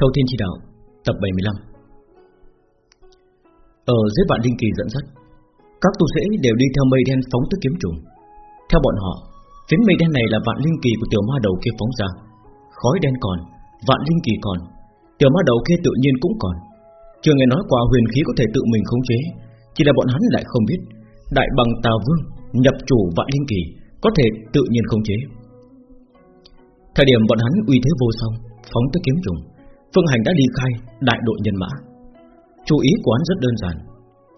Thâu Thiên Chi Đạo, Tập 75 Ở dưới vạn linh kỳ dẫn dắt, Các tu sĩ đều đi theo mây đen phóng tới kiếm trùng. Theo bọn họ, Phiến mây đen này là vạn linh kỳ của tiểu ma đầu kia phóng ra. Khói đen còn, Vạn linh kỳ còn, Tiểu ma đầu kia tự nhiên cũng còn. Chưa nghe nói qua huyền khí có thể tự mình khống chế, Chỉ là bọn hắn lại không biết. Đại bằng tà vương Nhập chủ vạn linh kỳ, Có thể tự nhiên khống chế. Thời điểm bọn hắn uy thế vô song, Phóng tới kiếm trùng. Phương Hành đã đi khai, đại đội nhân mã. Chú ý của hắn rất đơn giản.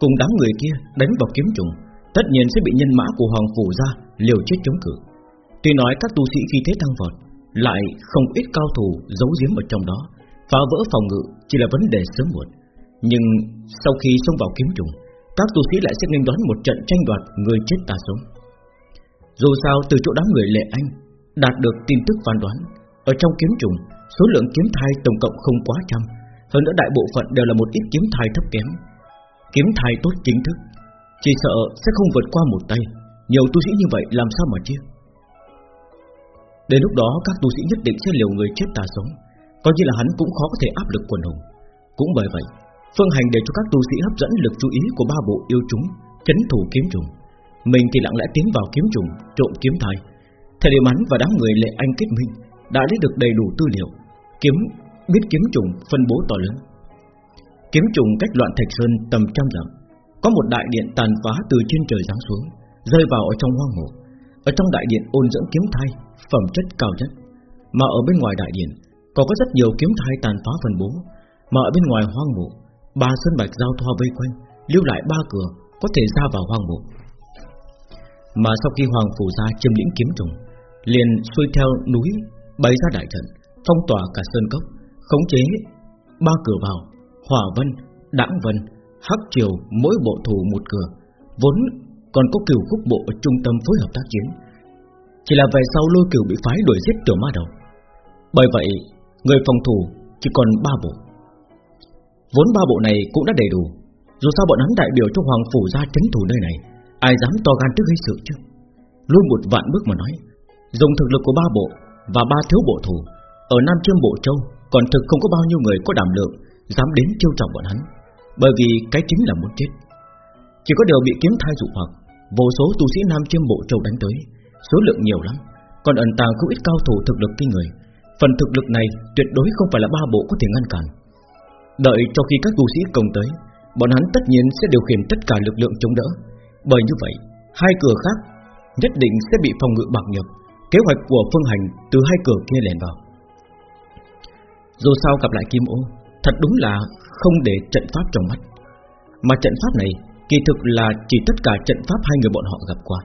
Cùng đám người kia đánh vào kiếm trùng, Tất nhiên sẽ bị nhân mã của Hoàng Phủ ra Liều chết chống cự. Tuy nói các tu sĩ khi thế tăng vọt, Lại không ít cao thủ giấu giếm ở trong đó, Phá vỡ phòng ngự Chỉ là vấn đề sớm muộn. Nhưng sau khi xông vào kiếm trùng, Các tu sĩ lại sẽ nên đón một trận tranh đoạt Người chết ta sống. Dù sao, từ chỗ đám người lệ anh Đạt được tin tức phán đoán, Ở trong kiếm trùng Số lượng kiếm thai tổng cộng không quá trăm. Hơn nữa đại bộ phận đều là một ít kiếm thai thấp kém. Kiếm thai tốt chính thức. Chỉ sợ sẽ không vượt qua một tay. Nhiều tu sĩ như vậy làm sao mà chia? Đến lúc đó, các tu sĩ nhất định sẽ liều người chết ta sống. Coi như là hắn cũng khó có thể áp lực quần hùng. Cũng bởi vậy, Phương Hành để cho các tu sĩ hấp dẫn lực chú ý của ba bộ yêu chúng, Chấn thủ kiếm trùng. Mình thì lặng lẽ tiến vào kiếm trùng, Trộm kiếm thai. Thời điểm hắn và đám người lệ anh kết minh Đã lấy được đầy đủ tư liệu kiếm biết kiếm trùng phân bố to lớn. Kiếm trùng cách loạn thạch sơn tầm trăm dặm, có một đại điện tàn phá từ trên trời giáng xuống, rơi vào ở trong hoang mộ. Ở trong đại điện ôn dưỡng kiếm thai, phẩm chất cao nhất, mà ở bên ngoài đại điện còn có rất nhiều kiếm thai tàn phá phân bố, mà ở bên ngoài hoang mộ, ba sơn bạch giao thoa vây quanh, lưu lại ba cửa có thể ra vào hoang mộ. Mà sau khi hoàng phủ gia chiếm lĩnh kiếm trùng, liền xuôi theo núi bày ra đại trận phong tỏa cả sơn cốc, khống chế ba cửa vào, hỏa vân, đãng vân, hắc triều mỗi bộ thủ một cửa, vốn còn có cửu khúc bộ ở trung tâm phối hợp tác chiến. Chỉ là về sau lôi cửu bị phái đuổi giết tiểu ma đầu. Bởi vậy, người phòng thủ chỉ còn ba bộ. Vốn ba bộ này cũng đã đầy đủ, dù sao bọn hắn đại biểu cho hoàng phủ ra chấn thủ nơi này, ai dám to gan trước gây sự chứ? Lui một vạn bước mà nói, dùng thực lực của ba bộ và ba thiếu bộ thủ ở Nam Chiêm Bộ Châu, Còn thực không có bao nhiêu người có đảm lượng, Dám đến chiêu trọng bọn hắn, Bởi vì cái chính là muốn chết. Chỉ có điều bị kiếm thai dụ hoặc, Vô số tu sĩ Nam Chiêm Bộ Châu đánh tới, Số lượng nhiều lắm, Còn ẩn tàng không ít cao thủ thực lực kinh người. Phần thực lực này tuyệt đối không phải là ba bộ có thể ngăn cản. Đợi cho khi các tu sĩ công tới, Bọn hắn tất nhiên sẽ điều khiển tất cả lực lượng chống đỡ. Bởi như vậy, Hai cửa khác nhất định sẽ bị phòng ngự bạc nhập Kế hoạch của phương hành từ hai cửa kia lèn vào dù sao gặp lại Kim Ô, Thật đúng là không để trận pháp trong mắt. Mà trận pháp này Kỳ thực là chỉ tất cả trận pháp hai người bọn họ gặp qua.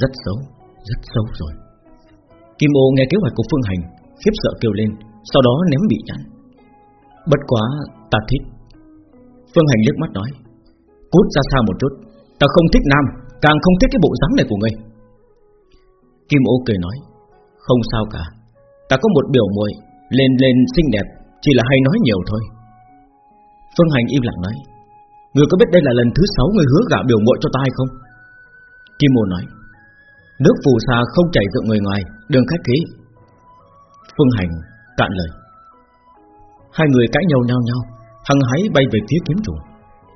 Rất xấu Rất xấu rồi. Kim Ô nghe kế hoạch của Phương Hành, Khiếp sợ kêu lên, Sau đó ném bị nhãn. Bất quá, ta thích. Phương Hành liếc mắt nói, Cút ra xa một chút, Ta không thích nam, Càng không thích cái bộ dáng này của ngươi. Kim Ô cười nói, Không sao cả, Ta có một biểu muội lên lên xinh đẹp, Chỉ là hay nói nhiều thôi. Phương Hành im lặng nói, Người có biết đây là lần thứ sáu người hứa gả biểu muội cho ta hay không? Kim Mô nói, Nước phù sa không chảy dựng người ngoài Đừng khách khí. Phương Hành cạn lời, Hai người cãi nhau nhau nhau Hằng hái bay về phía kiếm chủ.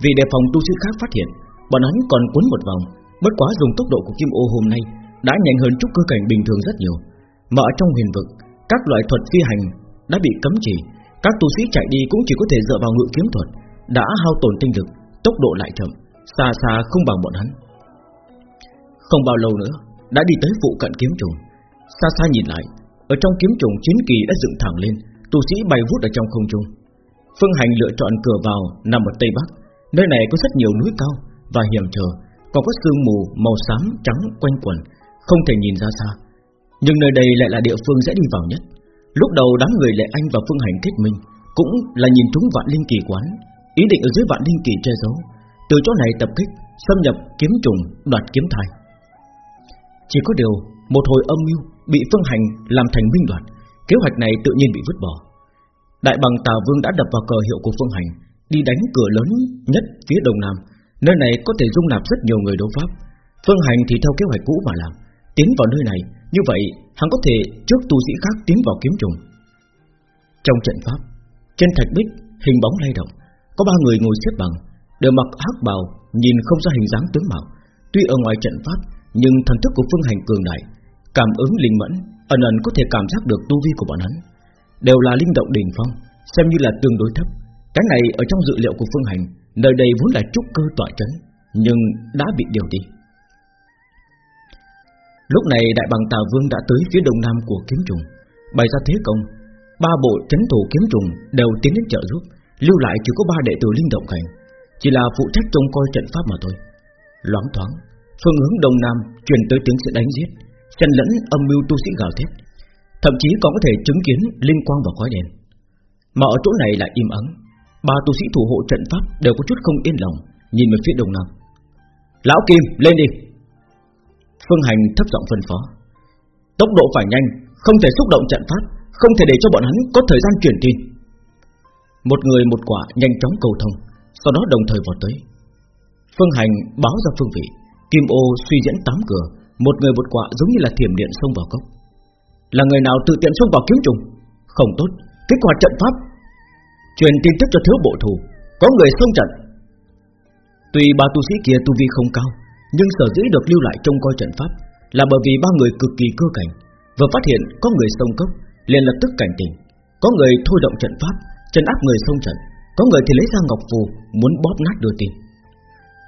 Vì đề phòng tu sĩ khác phát hiện, Bọn hắn còn cuốn một vòng, Bất quá dùng tốc độ của Kim Ô hôm nay Đã nhanh hơn chút cơ cảnh bình thường rất nhiều. Mà ở trong huyền vực, Các loại thuật phi hành đã bị cấm chỉ, các tu sĩ chạy đi cũng chỉ có thể dựa vào ngự kiếm thuật, đã hao tổn tinh lực, tốc độ lại chậm, xa xa không bằng bọn hắn. Không bao lâu nữa, đã đi tới phụ cận kiếm trùng, xa xa nhìn lại, ở trong kiếm trùng chiến kỳ đã dựng thẳng lên, tu sĩ bay vút ở trong không trung. Phương Hành lựa chọn cửa vào nằm ở tây bắc, nơi này có rất nhiều núi cao và hiểm trở, còn có sương mù màu xám trắng quanh quẩn, không thể nhìn ra xa. Nhưng nơi đây lại là địa phương dễ đi vào nhất. Lúc đầu đám người lệ anh và phương hành kết minh Cũng là nhìn trúng vạn linh kỳ quán, Ý định ở dưới vạn linh kỳ che giấu. Từ chỗ này tập kích, Xâm nhập kiếm trùng, đoạt kiếm thai. Chỉ có điều, Một hồi âm mưu bị phương hành làm thành minh đoạt, Kế hoạch này tự nhiên bị vứt bỏ. Đại bằng Tà Vương đã đập vào cờ hiệu của phương hành, Đi đánh cửa lớn nhất phía đông nam. Nơi này có thể dung nạp rất nhiều người đấu pháp. Phương hành thì theo kế hoạch cũ mà làm, Tiến vào nơi này, Như vậy hắn có thể trước tu sĩ khác tiến vào kiếm trùng. Trong trận pháp, Trên thạch bích Hình bóng lay động. Có ba người ngồi xếp bằng, Đều mặc hắc bào, Nhìn không ra hình dáng tướng mạo. Tuy ở ngoài trận pháp, Nhưng thần thức của phương hành cường đại, Cảm ứng linh mẫn, Ẩn ẩn có thể cảm giác được tu vi của bọn hắn. Đều là linh động đỉnh phong, Xem như là tương đối thấp. Cái này ở trong dự liệu của phương hành, Nơi đây vốn là trúc cơ tọa chấn Nhưng đã bị điều đi. Lúc này đại bằng tà vương đã tới phía đông nam của kiếm trùng. Bày ra thế công, Ba bộ chấn thủ kiếm trùng đều tiến đến trợ giúp, Lưu lại chỉ có ba đệ tử linh động cảnh. Chỉ là phụ trách trông coi trận pháp mà thôi. Loáng thoáng, Phương hướng đông nam truyền tới tiếng sẽ đánh giết, Xen lẫn âm mưu tu sĩ gào thét. Thậm chí còn có thể chứng kiến linh quang và khói đèn Mà ở chỗ này lại im ắng, Ba tu sĩ thủ hộ trận pháp đều có chút không yên lòng, Nhìn về phía đông nam. Lão Kim, lên đi! Phương Hành thấp giọng phân phó. Tốc độ phải nhanh, Không thể xúc động trận pháp, Không thể để cho bọn hắn có thời gian truyền tin. Một người một quả nhanh chóng cầu thông, Sau đó đồng thời vào tới. Phương Hành báo ra phương vị, Kim ô suy diễn tám cửa, Một người một quả giống như là thiểm điện xông vào cốc. Là người nào tự tiện xông vào kiếm trùng? Không tốt, Kích hoạt trận pháp. Truyền tin tức cho thiếu bộ thủ, Có người xông trận. Tuy ba tu sĩ kia tu vi không cao nhưng sở dĩ được lưu lại trong coi trận pháp Là bởi vì ba người cực kỳ cơ cảnh Vừa phát hiện có người sông cốc, liền lập tức cảnh tỉnh. Có người thôi động trận pháp Chân áp người sông trận, Có người thì lấy ra ngọc phù Muốn bóp nát đưa tin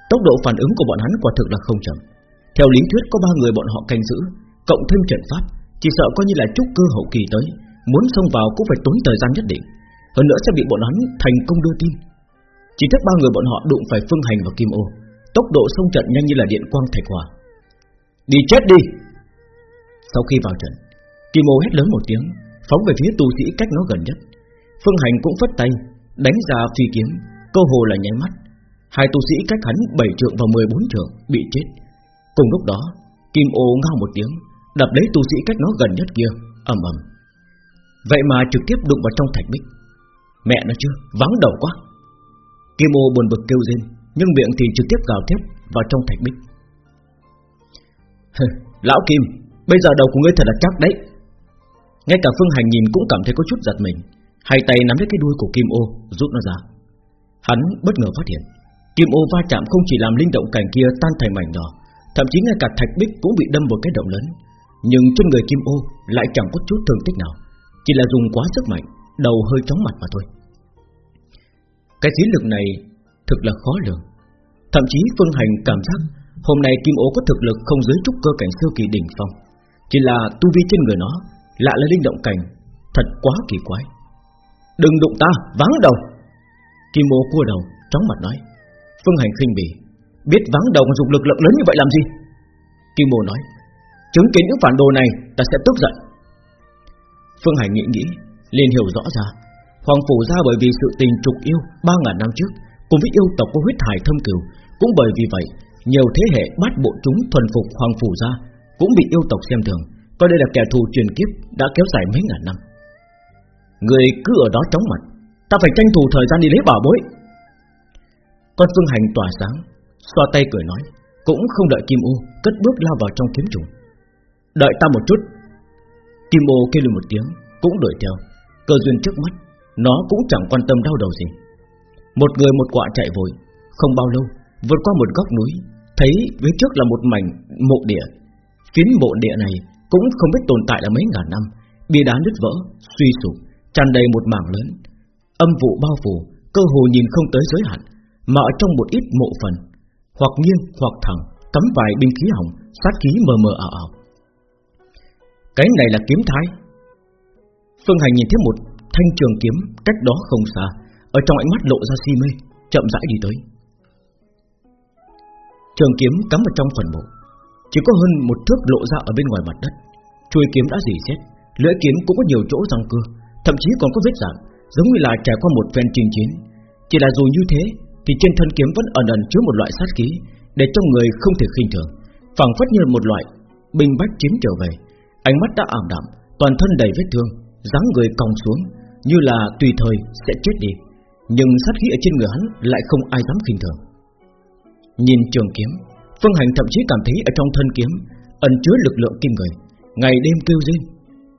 Tốc độ phản ứng của bọn hắn quả thực là không chậm. Theo lý thuyết có ba người bọn họ canh giữ, Cộng thêm trận pháp, Chỉ sợ coi như là trúc cơ hậu kỳ tới, Muốn xông vào cũng phải tốn thời gian nhất định, Hơn nữa sẽ bị bọn hắn thành công đưa tin. Chỉ thích ba người bọn họ đụng phải phương hành và kim ô Tốc độ xông trận nhanh như là điện quang thạch hỏa Đi chết đi. Sau khi vào trận Kim ô hét lớn một tiếng Phóng về phía tu sĩ cách nó gần nhất. Phương hành cũng phất tay Đánh ra phi kiếm Câu hồ là nháy mắt. Hai tu sĩ cách hắn 7 trượng và 14 trượng Bị chết. Cùng lúc đó Kim ô ngao một tiếng Đập lấy tu sĩ cách nó gần nhất kia ầm ầm. Vậy mà trực tiếp đụng vào trong thạch bích. Mẹ nó chưa, vắng đầu quá. Kim ô buồn bực kêu rên. Nhưng miệng thì trực tiếp gào thét vào trong thạch bích. Lão Kim, Bây giờ đầu của ngươi thật là chắc đấy. Ngay cả Phương Hành nhìn cũng cảm thấy có chút giật mình, Hai tay nắm lấy cái đuôi của Kim ô, Rút nó ra. Hắn bất ngờ phát hiện, Kim ô va chạm không chỉ làm linh động cảnh kia tan thành mảnh nhỏ, Thậm chí ngay cả thạch bích cũng bị đâm một cái động lớn. Nhưng trên người Kim ô lại chẳng có chút thương tích nào, Chỉ là dùng quá sức mạnh, Đầu hơi chóng mặt mà thôi. Cái chiến lực này Thực là khó lường. Thậm chí Phương Hành cảm giác Hôm nay Kim ô có thực lực không dưới trúc cơ cảnh sơ kỳ đỉnh phong. Chỉ là tu vi trên người nó Lạ là linh động cảnh Thật quá kỳ quái. Đừng đụng ta, vắng đầu! Kim ô cua đầu, chóng mặt nói. Phương Hành khinh bỉ. Biết vắng đầu dùng lực lượng lớn như vậy làm gì? Kim ô nói. Chứng kiến những phản đồ này ta sẽ tức giận. Phương Hành nghĩ nghĩ liền hiểu rõ ra. Hoàng Phủ ra bởi vì sự tình trục yêu ba ngàn năm trước Cùng với yêu tộc có huyết hải thâm cửu. Cũng bởi vì vậy, Nhiều thế hệ bát bộ chúng thuần phục Hoàng Phủ gia Cũng bị yêu tộc xem thường. Coi đây là kẻ thù truyền kiếp Đã kéo dài mấy ngàn năm. Người cứ ở đó chóng mặt, Ta phải tranh thủ thời gian đi lấy bảo bối. Con phương hành tỏa sáng, Xoa tay cười nói, Cũng không đợi Kim ô Cất bước lao vào trong kiếm trùng. Đợi ta một chút. Kim ô kêu lên một tiếng, Cũng đuổi theo. Cơ duyên trước mắt, Nó cũng chẳng quan tâm đau đầu gì. Một người một quạ chạy vội Không bao lâu Vượt qua một góc núi Thấy phía trước là một mảnh mộ địa Phiến mộ địa này Cũng không biết tồn tại là mấy ngàn năm Bia đá nứt vỡ, suy sụp tràn đầy một mảng lớn Âm vụ bao phủ Cơ hồ nhìn không tới giới hạn mà ở trong một ít mộ phần, hoặc nghiêng hoặc thẳng, cắm vài binh khí hỏng, sát khí mờ mờ ảo ảo. Cái này là kiếm thái. Phương Hành nhìn thấy một thanh trường kiếm cách đó không xa, ở trong ánh mắt lộ ra si mê, chậm rãi đi tới. Trường kiếm cắm vào trong phần mộ, chỉ có hơn một thước lộ ra ở bên ngoài mặt đất. Chuôi kiếm đã dỉ xét, lưỡi kiếm cũng có nhiều chỗ răng cưa, thậm chí còn có vết rạn giống như là trải qua một phen chiến chiến. Chỉ là dù như thế, thì trên thân kiếm vẫn ẩn ẩn chứa một loại sát khí, để cho người không thể khinh thường, phảng phất như một loại binh bách chiến trở về. Ánh mắt đã ảm đạm, toàn thân đầy vết thương, dáng người còng xuống, như là tùy thời sẽ chết đi. Nhưng sát khí ở trên người hắn lại không ai dám khinh thường. Nhìn trường kiếm, Phương Hành thậm chí cảm thấy ở trong thân kiếm ẩn chứa lực lượng kim người, ngày đêm kêu rên.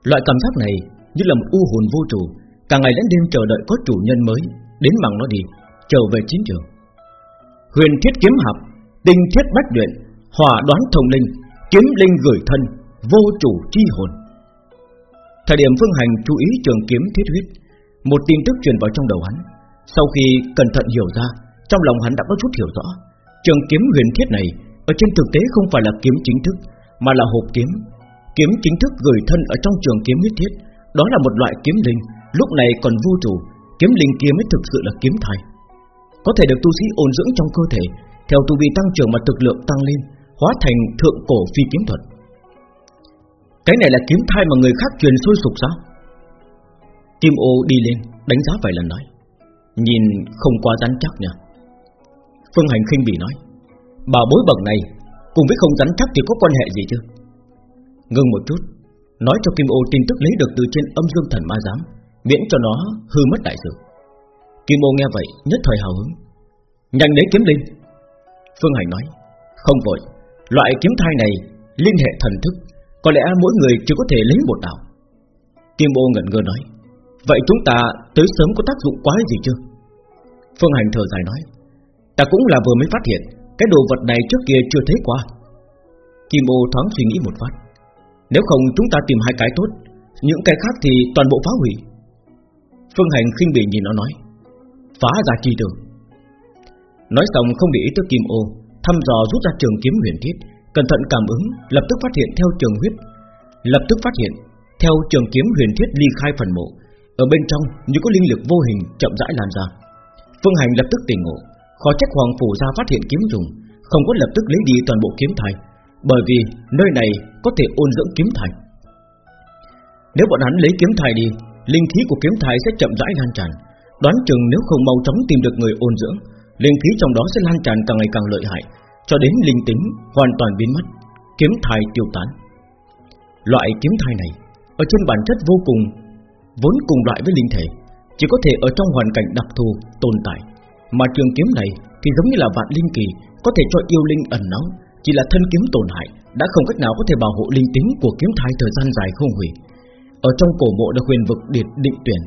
Loại cảm giác này như là một u hồn vô chủ, Cả ngày lẫn đêm chờ đợi có chủ nhân mới Đến bằng nó đi Trở về chiến trường Huyền thiết kiếm hợp Tinh thiết bách luyện hòa đoán thông linh Kiếm linh gửi thân Vô chủ chi hồn Thời điểm Phương Hành chú ý trường kiếm thiết huyết Một tin tức truyền vào trong đầu hắn sau khi cẩn thận hiểu ra, Trong lòng hắn đã có chút hiểu rõ. Trường kiếm huyền thiết này Ở trên thực tế không phải là kiếm chính thức, Mà là hộp kiếm. Kiếm chính thức gửi thân ở trong trường kiếm huyết thiết, Đó là một loại kiếm linh, Lúc này còn vô chủ. Kiếm linh kia mới thực sự là kiếm thai. Có thể được tu sĩ ôn dưỡng trong cơ thể, Theo tu vi tăng trưởng mà thực lượng tăng lên, Hóa thành thượng cổ phi kiếm thuật. Cái này là kiếm thai mà người khác truyền sôi sục sao? Kim ô đi lên, Đánh giá vài lần nói. Nhìn không quá rắn chắc nhỉ Phương Hành khinh bỉ nói Bảo bối bậc này Cùng với không rắn chắc thì có quan hệ gì chứ? Ngưng một chút, Nói cho Kim ô tin tức lấy được từ trên âm dương thần ma giám, Miễn cho nó hư mất đại sự. Kim ô nghe vậy nhất thời hào hứng. Nhanh lấy kiếm linh. Phương Hành nói, Không vội, Loại kiếm thai này liên hệ thần thức, Có lẽ mỗi người chỉ có thể lấy một đạo Kim ô ngẩn ngơ nói, Vậy chúng ta tới sớm có tác dụng quá gì chưa? Phương Hành thở dài nói, Ta cũng là vừa mới phát hiện, Cái đồ vật này trước kia chưa thấy qua. Kim ô thoáng suy nghĩ một phát, Nếu không chúng ta tìm hai cái tốt, Những cái khác thì toàn bộ phá hủy. Phương Hành khinh bỉ nhìn nó nói, Phá ra chi tường Nói xong không để ý tới Kim ô, Thăm dò rút ra trường kiếm huyền thiết, Cẩn thận cảm ứng, Lập tức phát hiện theo trường huyết, Lập tức phát hiện Theo trường kiếm huyền thiết ly khai phần mộ, Ở bên trong như có linh lực vô hình chậm rãi lan ra. Phương Hành lập tức tỉnh ngộ. Khó trách Hoàng Phủ ra phát hiện kiếm dùng, Không có lập tức lấy đi toàn bộ kiếm thai, Bởi vì nơi này có thể ôn dưỡng kiếm thai. Nếu bọn hắn lấy kiếm thai đi, Linh khí của kiếm thai sẽ chậm rãi lan tràn. Đoán chừng nếu không mau chóng tìm được người ôn dưỡng, Linh khí trong đó sẽ lan tràn càng ngày càng lợi hại, Cho đến linh tính hoàn toàn biến mất, Kiếm thai tiêu tán. Loại kiếm thai này, Ở trên bản chất vô cùng, Vốn cùng loại với linh thể. Chỉ có thể ở trong hoàn cảnh đặc thù, tồn tại. Mà trường kiếm này Thì giống như là vạn linh kỳ, Có thể cho yêu linh ẩn náu, Chỉ là thân kiếm tổn hại, Đã không cách nào có thể bảo hộ linh tính của kiếm thai thời gian dài không hủy. Ở trong cổ mộ được huyền vực điệt định tuyển,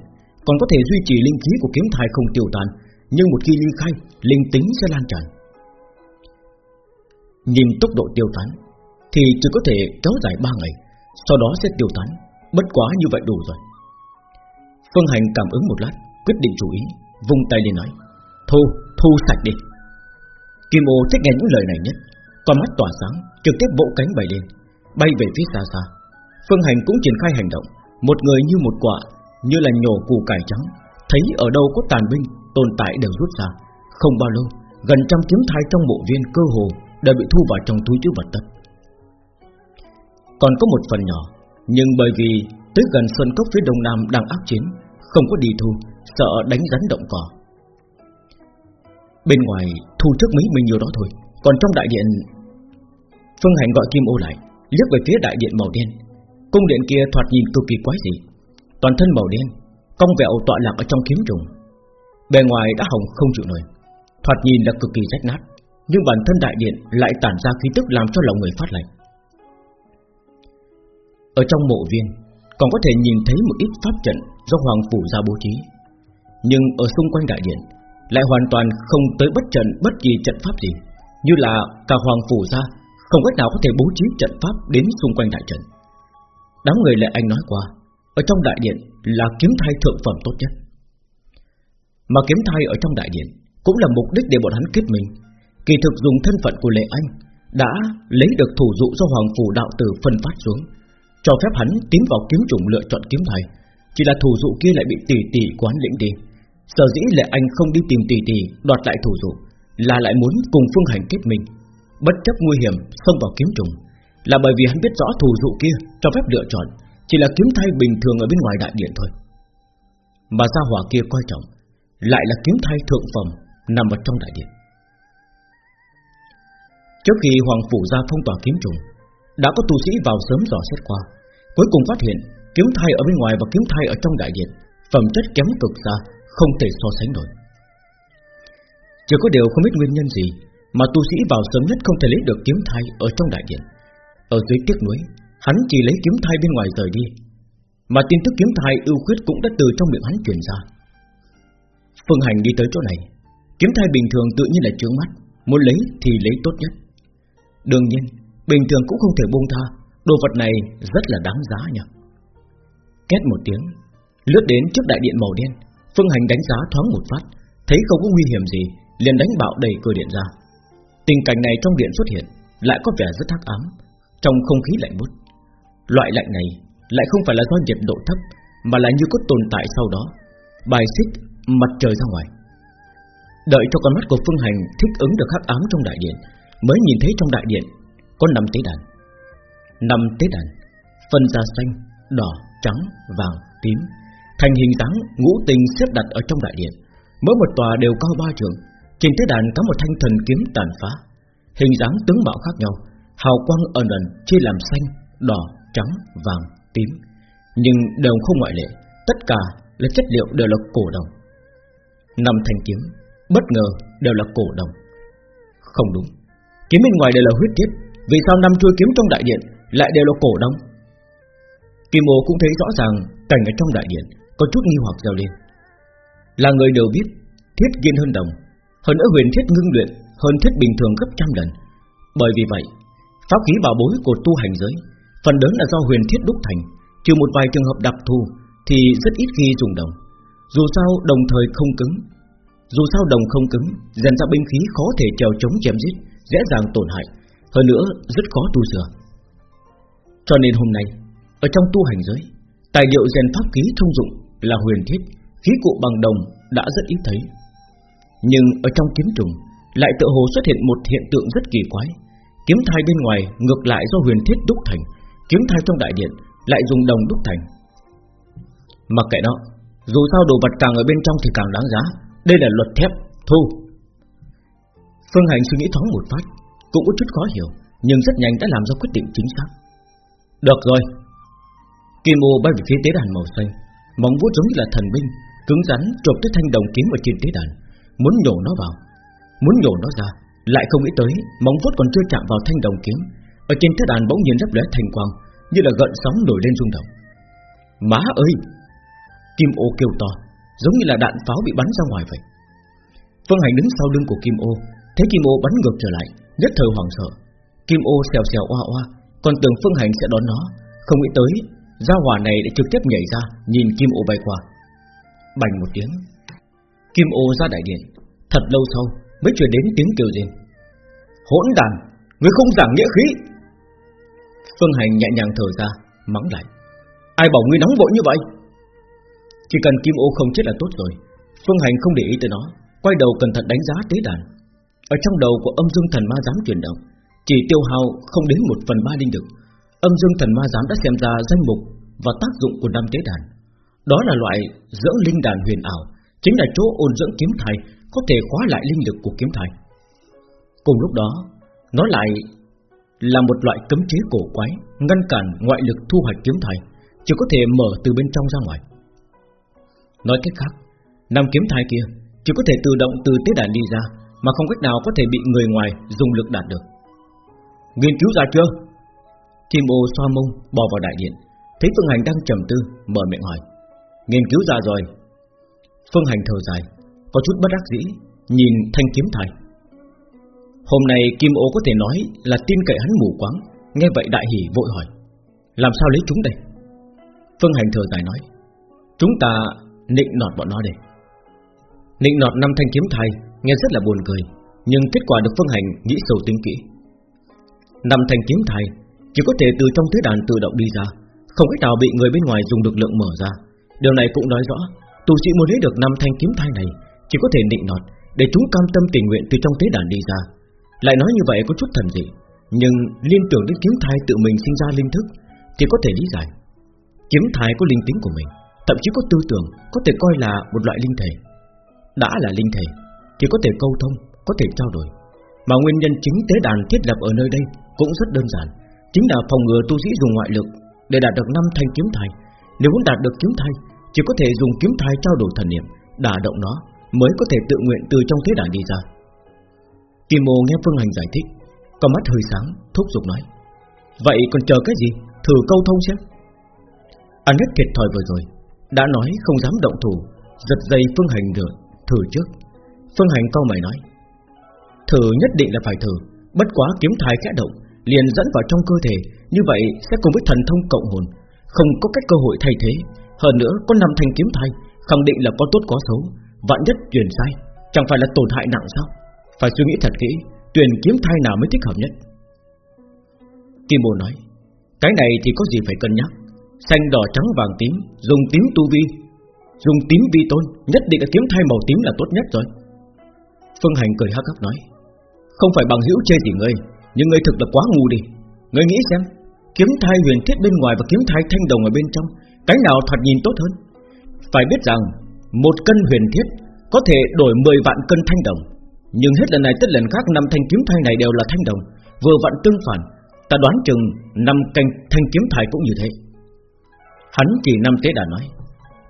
Còn có thể duy trì linh khí của kiếm thai không tiêu tan, Nhưng một khi ly khai, Linh tính sẽ lan tràn. Nhìn tốc độ tiêu tán, Thì chỉ có thể kéo dài 3 ngày, Sau đó sẽ tiêu tán. Bất quá như vậy đủ rồi. Phương Hành cảm ứng một lát Quyết định chú ý Vung tay lên nói Thu, thu sạch đi. Kim ô thích nghe những lời này nhất Con mắt tỏa sáng Trực tiếp vỗ cánh bay lên Bay về phía xa xa. Phương Hành cũng triển khai hành động Một người như một quả Như là nhổ củ cải trắng Thấy ở đâu có tàn binh Tồn tại đều rút ra. Không bao lâu Gần trăm kiếm thai trong bộ viên cơ hồ Đều bị thu vào trong túi chứa vật tất. Còn có một phần nhỏ Nhưng bởi vì Tới gần sơn cốc phía đông nam đang áp chiến, Không có đi thu, Sợ đánh rắn động cỏ. Bên ngoài thu trước mấy mình nhiều đó thôi, Còn trong đại điện, Phương Hành gọi Kim ô lại, liếc về phía đại điện màu đen. Cung điện kia thoạt nhìn cực kỳ quái dị, Toàn thân màu đen, Cong vẹo tọa lạc ở trong kiếm trùng. Bề ngoài đã hồng không chịu nổi, Thoạt nhìn là cực kỳ rách nát, Nhưng bản thân đại điện lại tản ra khí tức làm cho lòng người phát lạnh. Ở trong mộ viên còn có thể nhìn thấy một ít pháp trận Do Hoàng Phủ ra bố trí. Nhưng ở xung quanh đại điện, Lại hoàn toàn không tới bất trận bất kỳ trận pháp gì. Như là cả Hoàng Phủ ra, Không cách nào có thể bố trí trận pháp Đến xung quanh đại trận. Đám người lệ anh nói qua, Ở trong đại điện là kiếm thai thượng phẩm tốt nhất. Mà kiếm thai ở trong đại điện Cũng là mục đích để bọn hắn kết mình. Kỳ thực dùng thân phận của Lệ Anh Đã lấy được thủ dụ do Hoàng Phủ Đạo Tử phân phát xuống. Cho phép hắn tiến vào kiếm trùng lựa chọn kiếm thầy, Chỉ là thủ dụ kia lại bị tỷ tỷ quán lĩnh đi. Sở dĩ Lệ Anh không đi tìm tỷ tỷ Đoạt lại thủ dụ Là lại muốn cùng phương hành kết mình Bất chấp nguy hiểm xông vào kiếm trùng. Là bởi vì hắn biết rõ thủ dụ kia Cho phép lựa chọn Chỉ là kiếm thay bình thường ở bên ngoài đại điện thôi. Mà gia hỏa kia coi trọng Lại là kiếm thay thượng phẩm Nằm ở trong đại điện. Trước khi Hoàng Phủ ra phong tỏa kiếm trùng đã có tu sĩ vào sớm dò xét qua. Cuối cùng phát hiện, Kiếm thai ở bên ngoài và kiếm thai ở trong đại điện, Phẩm chất kém cực xa, Không thể so sánh nổi. Chỉ có điều không biết nguyên nhân gì, Mà tu sĩ vào sớm nhất không thể lấy được kiếm thai Ở trong đại điện. Ở dưới tiếc núi Hắn chỉ lấy kiếm thai bên ngoài rời đi. Mà tin tức kiếm thai ưu khuyết cũng đã từ trong miệng hắn truyền ra. Phương Hành đi tới chỗ này. Kiếm thai bình thường tự nhiên là trướng mắt, Muốn lấy thì lấy tốt nhất. Đương nhiên Bình thường cũng không thể buông tha. Đồ vật này rất là đáng giá nhỉ. Két một tiếng, Lướt đến trước đại điện màu đen. Phương Hành đánh giá thoáng một phát, Thấy không có nguy hiểm gì, liền đánh bạo đầy cửa điện ra. Tình cảnh này trong điện xuất hiện, Lại có vẻ rất thắc ám, Trong không khí lạnh buốt. Loại lạnh này lại không phải là do nhiệt độ thấp, Mà là như có tồn tại sau đó. Bài xích mặt trời ra ngoài. Đợi cho con mắt của Phương Hành thích ứng được hắc ám trong đại điện, Mới nhìn thấy trong đại điện có năm tế đàn. Năm tế đàn Phân ra xanh, đỏ, trắng, vàng, tím. Thành hình dáng ngũ tình xếp đặt ở trong đại điện. Mỗi một tòa đều cao ba trường Trên tế đàn có một thanh thần kiếm tàn phá. Hình dáng tướng mạo khác nhau. Hào quang ẩn ẩn chia làm xanh, đỏ, trắng, vàng, tím. Nhưng đều không ngoại lệ. Tất cả là chất liệu đều là cổ đồng. Năm thanh kiếm Bất ngờ đều là cổ đồng. Không đúng. Kiếm bên ngoài đều là huyết thiết. Vì sao năm chuôi kiếm trong đại điện Lại đều là cổ đông? Kim Mô cũng thấy rõ ràng Cảnh ở trong đại điện Có chút nghi hoặc giao lên Là người đều biết, Thiết kiên hơn đồng, Hơn nữa huyền thiết ngưng luyện, Hơn thiết bình thường gấp trăm lần. Bởi vì vậy, Pháp khí bảo bối của tu hành giới, Phần lớn là do huyền thiết đúc thành, Trừ một vài trường hợp đặc thù Thì rất ít khi dùng đồng. Dù sao đồng thời không cứng, Dù sao đồng không cứng Dần ra binh khí khó thể trèo chống chém giết, Dễ dàng tổn hại. Hơn nữa, rất khó tu sửa. Cho nên hôm nay, Ở trong tu hành giới, Tài liệu rèn pháp khí thông dụng là huyền thiết, Khí cụ bằng đồng đã rất ít thấy. Nhưng ở trong kiếm trùng Lại tự hồ xuất hiện một hiện tượng rất kỳ quái. Kiếm thai bên ngoài ngược lại do huyền thiết đúc thành, Kiếm thai trong đại điện Lại dùng đồng đúc thành. Mặc kệ nó Dù sao đồ vật càng ở bên trong thì càng đáng giá. Đây là luật thép, Thu. Phương Hành suy nghĩ thoáng một phát cũng có chút khó hiểu, Nhưng rất nhanh đã làm ra quyết định chính xác. Được rồi. Kim ô bay về phía tế đàn màu xanh, Móng vuốt giống như là thần binh, Cứng rắn chộp tới thanh đồng kiếm ở trên tế đàn, Muốn nhổ nó vào. Muốn nhổ nó ra, Lại không nghĩ tới, Móng vuốt còn chưa chạm vào thanh đồng kiếm. Ở trên tế đàn bỗng nhiên lấp lóe thành quang, Như là gợn sóng nổi lên rung động. Má ơi! Kim ô kêu to, Giống như là đạn pháo bị bắn ra ngoài vậy. Phương Hành đứng sau lưng của Kim ô, Thấy Kim ô bắn ngược trở lại Nhất thời hoảng sợ. Kim ô xèo xèo oa oa, Còn tưởng Phương Hành sẽ đón nó. Không nghĩ tới, Gia hỏa này đã trực tiếp nhảy ra, Nhìn Kim ô bay qua. Bành một tiếng. Kim ô ra đại điện. Thật lâu sau, mới truyền đến tiếng kêu rên. Hỗn đàn, Người không giảng nghĩa khí. Phương Hành nhẹ nhàng thở ra, Mắng lại. Ai bảo ngươi nóng vội như vậy? Chỉ cần Kim Ô không chết là tốt rồi. Phương Hành không để ý tới nó, Quay đầu cẩn thận đánh giá tế đàn. Ở trong đầu của âm dương thần ma giám chuyển động Chỉ tiêu hao không đến một phần ba linh lực Âm dương thần ma giám đã xem ra danh mục Và tác dụng của năm tế đàn Đó là loại dưỡng linh đàn huyền ảo Chính là chỗ ôn dưỡng kiếm thai Có thể khóa lại linh lực của kiếm thai Cùng lúc đó Nó lại là một loại cấm chế cổ quái, ngăn cản ngoại lực thu hoạch kiếm thai, chỉ có thể mở từ bên trong ra ngoài. Nói cách khác, năm kiếm thai kia chỉ có thể tự động từ tế đàn đi ra, mà không cách nào có thể bị người ngoài dùng lực đạt được. Nghiên cứu ra chưa? Kim ô xoa mông bò vào đại điện, thấy Phương Hành đang trầm tư, mở miệng hỏi: Nghiên cứu ra rồi. Phương Hành thở dài, có chút bất đắc dĩ, nhìn thanh kiếm thầy. Hôm nay Kim Ô có thể nói là tin cậy hắn mù quáng Nghe vậy đại hỉ vội hỏi Làm sao lấy chúng đây Phương Hành thở dài nói Chúng ta nịnh nọt bọn nó đây Nịnh nọt năm thanh kiếm thai Nghe rất là buồn cười, Nhưng kết quả được Phương Hành nghĩ sâu tính kỹ. Năm thanh kiếm thai, Chỉ có thể từ trong thế đàn tự động đi ra, Không cách nào bị người bên ngoài dùng lực lượng mở ra. Điều này cũng nói rõ, Tu sĩ muốn lấy được năm thanh kiếm thai này, Chỉ có thể định nọt Để chúng cam tâm tình nguyện từ trong thế đàn đi ra. Lại nói như vậy có chút thần dị, Nhưng liên tưởng đến kiếm thai tự mình sinh ra linh thức, Thì có thể lý giải. Kiếm thai có linh tính của mình, Thậm chí có tư tưởng, Có thể coi là một loại linh thể. Đã là linh thể chỉ có thể câu thông, Có thể trao đổi. Mà nguyên nhân chính tế đàn thiết lập ở nơi đây Cũng rất đơn giản, Chính là phòng ngừa tu sĩ dùng ngoại lực Để đạt được năm thanh kiếm thai. Nếu muốn đạt được kiếm thai, Chỉ có thể dùng kiếm thai trao đổi thần niệm, Đả động nó Mới có thể tự nguyện từ trong thế đàn đi ra. Kim Mô nghe Phương Hành giải thích, Con mắt hơi sáng, thúc giục nói, Vậy còn chờ cái gì? Thử câu thông xem. Anh nhất thiệt thòi vừa rồi, Đã nói không dám động thủ, Giật dây Phương Hành được thử trước. Phương Hành câu mày nói, Thử nhất định là phải thử, Bất quá kiếm thai khẽ động, Liền dẫn vào trong cơ thể, Như vậy sẽ cùng với thần thông cộng hồn, Không có cách cơ hội thay thế. Hơn nữa, có năm thanh kiếm thai, Khẳng định là có tốt có xấu, Vạn nhất truyền sai, Chẳng phải là tổn hại nặng sao? Phải suy nghĩ thật kỹ Tuyển kiếm thai nào mới thích hợp nhất? Kim Bồ nói, Cái này thì có gì phải cân nhắc, Xanh đỏ trắng vàng tím, Dùng tím tu vi, Dùng tím vi tôn, Nhất định là kiếm thai màu tím là tốt nhất rồi. Phương Hành cười hắc hắc nói, Không phải bằng hữu chê gì ngươi, Nhưng ngươi thực là quá ngu đi. Ngươi nghĩ xem, Kiếm thai huyền thiết bên ngoài và kiếm thai thanh đồng ở bên trong, Cái nào thoạt nhìn tốt hơn? Phải biết rằng, Một cân huyền thiết Có thể đổi 10 vạn cân thanh đồng, Nhưng hết lần này tới lần khác năm thanh kiếm thai này đều là thanh đồng, Vừa vặn tương phản, Ta đoán chừng năm canh thanh kiếm thai cũng như thế. Hắn chỉ năm tế đã nói,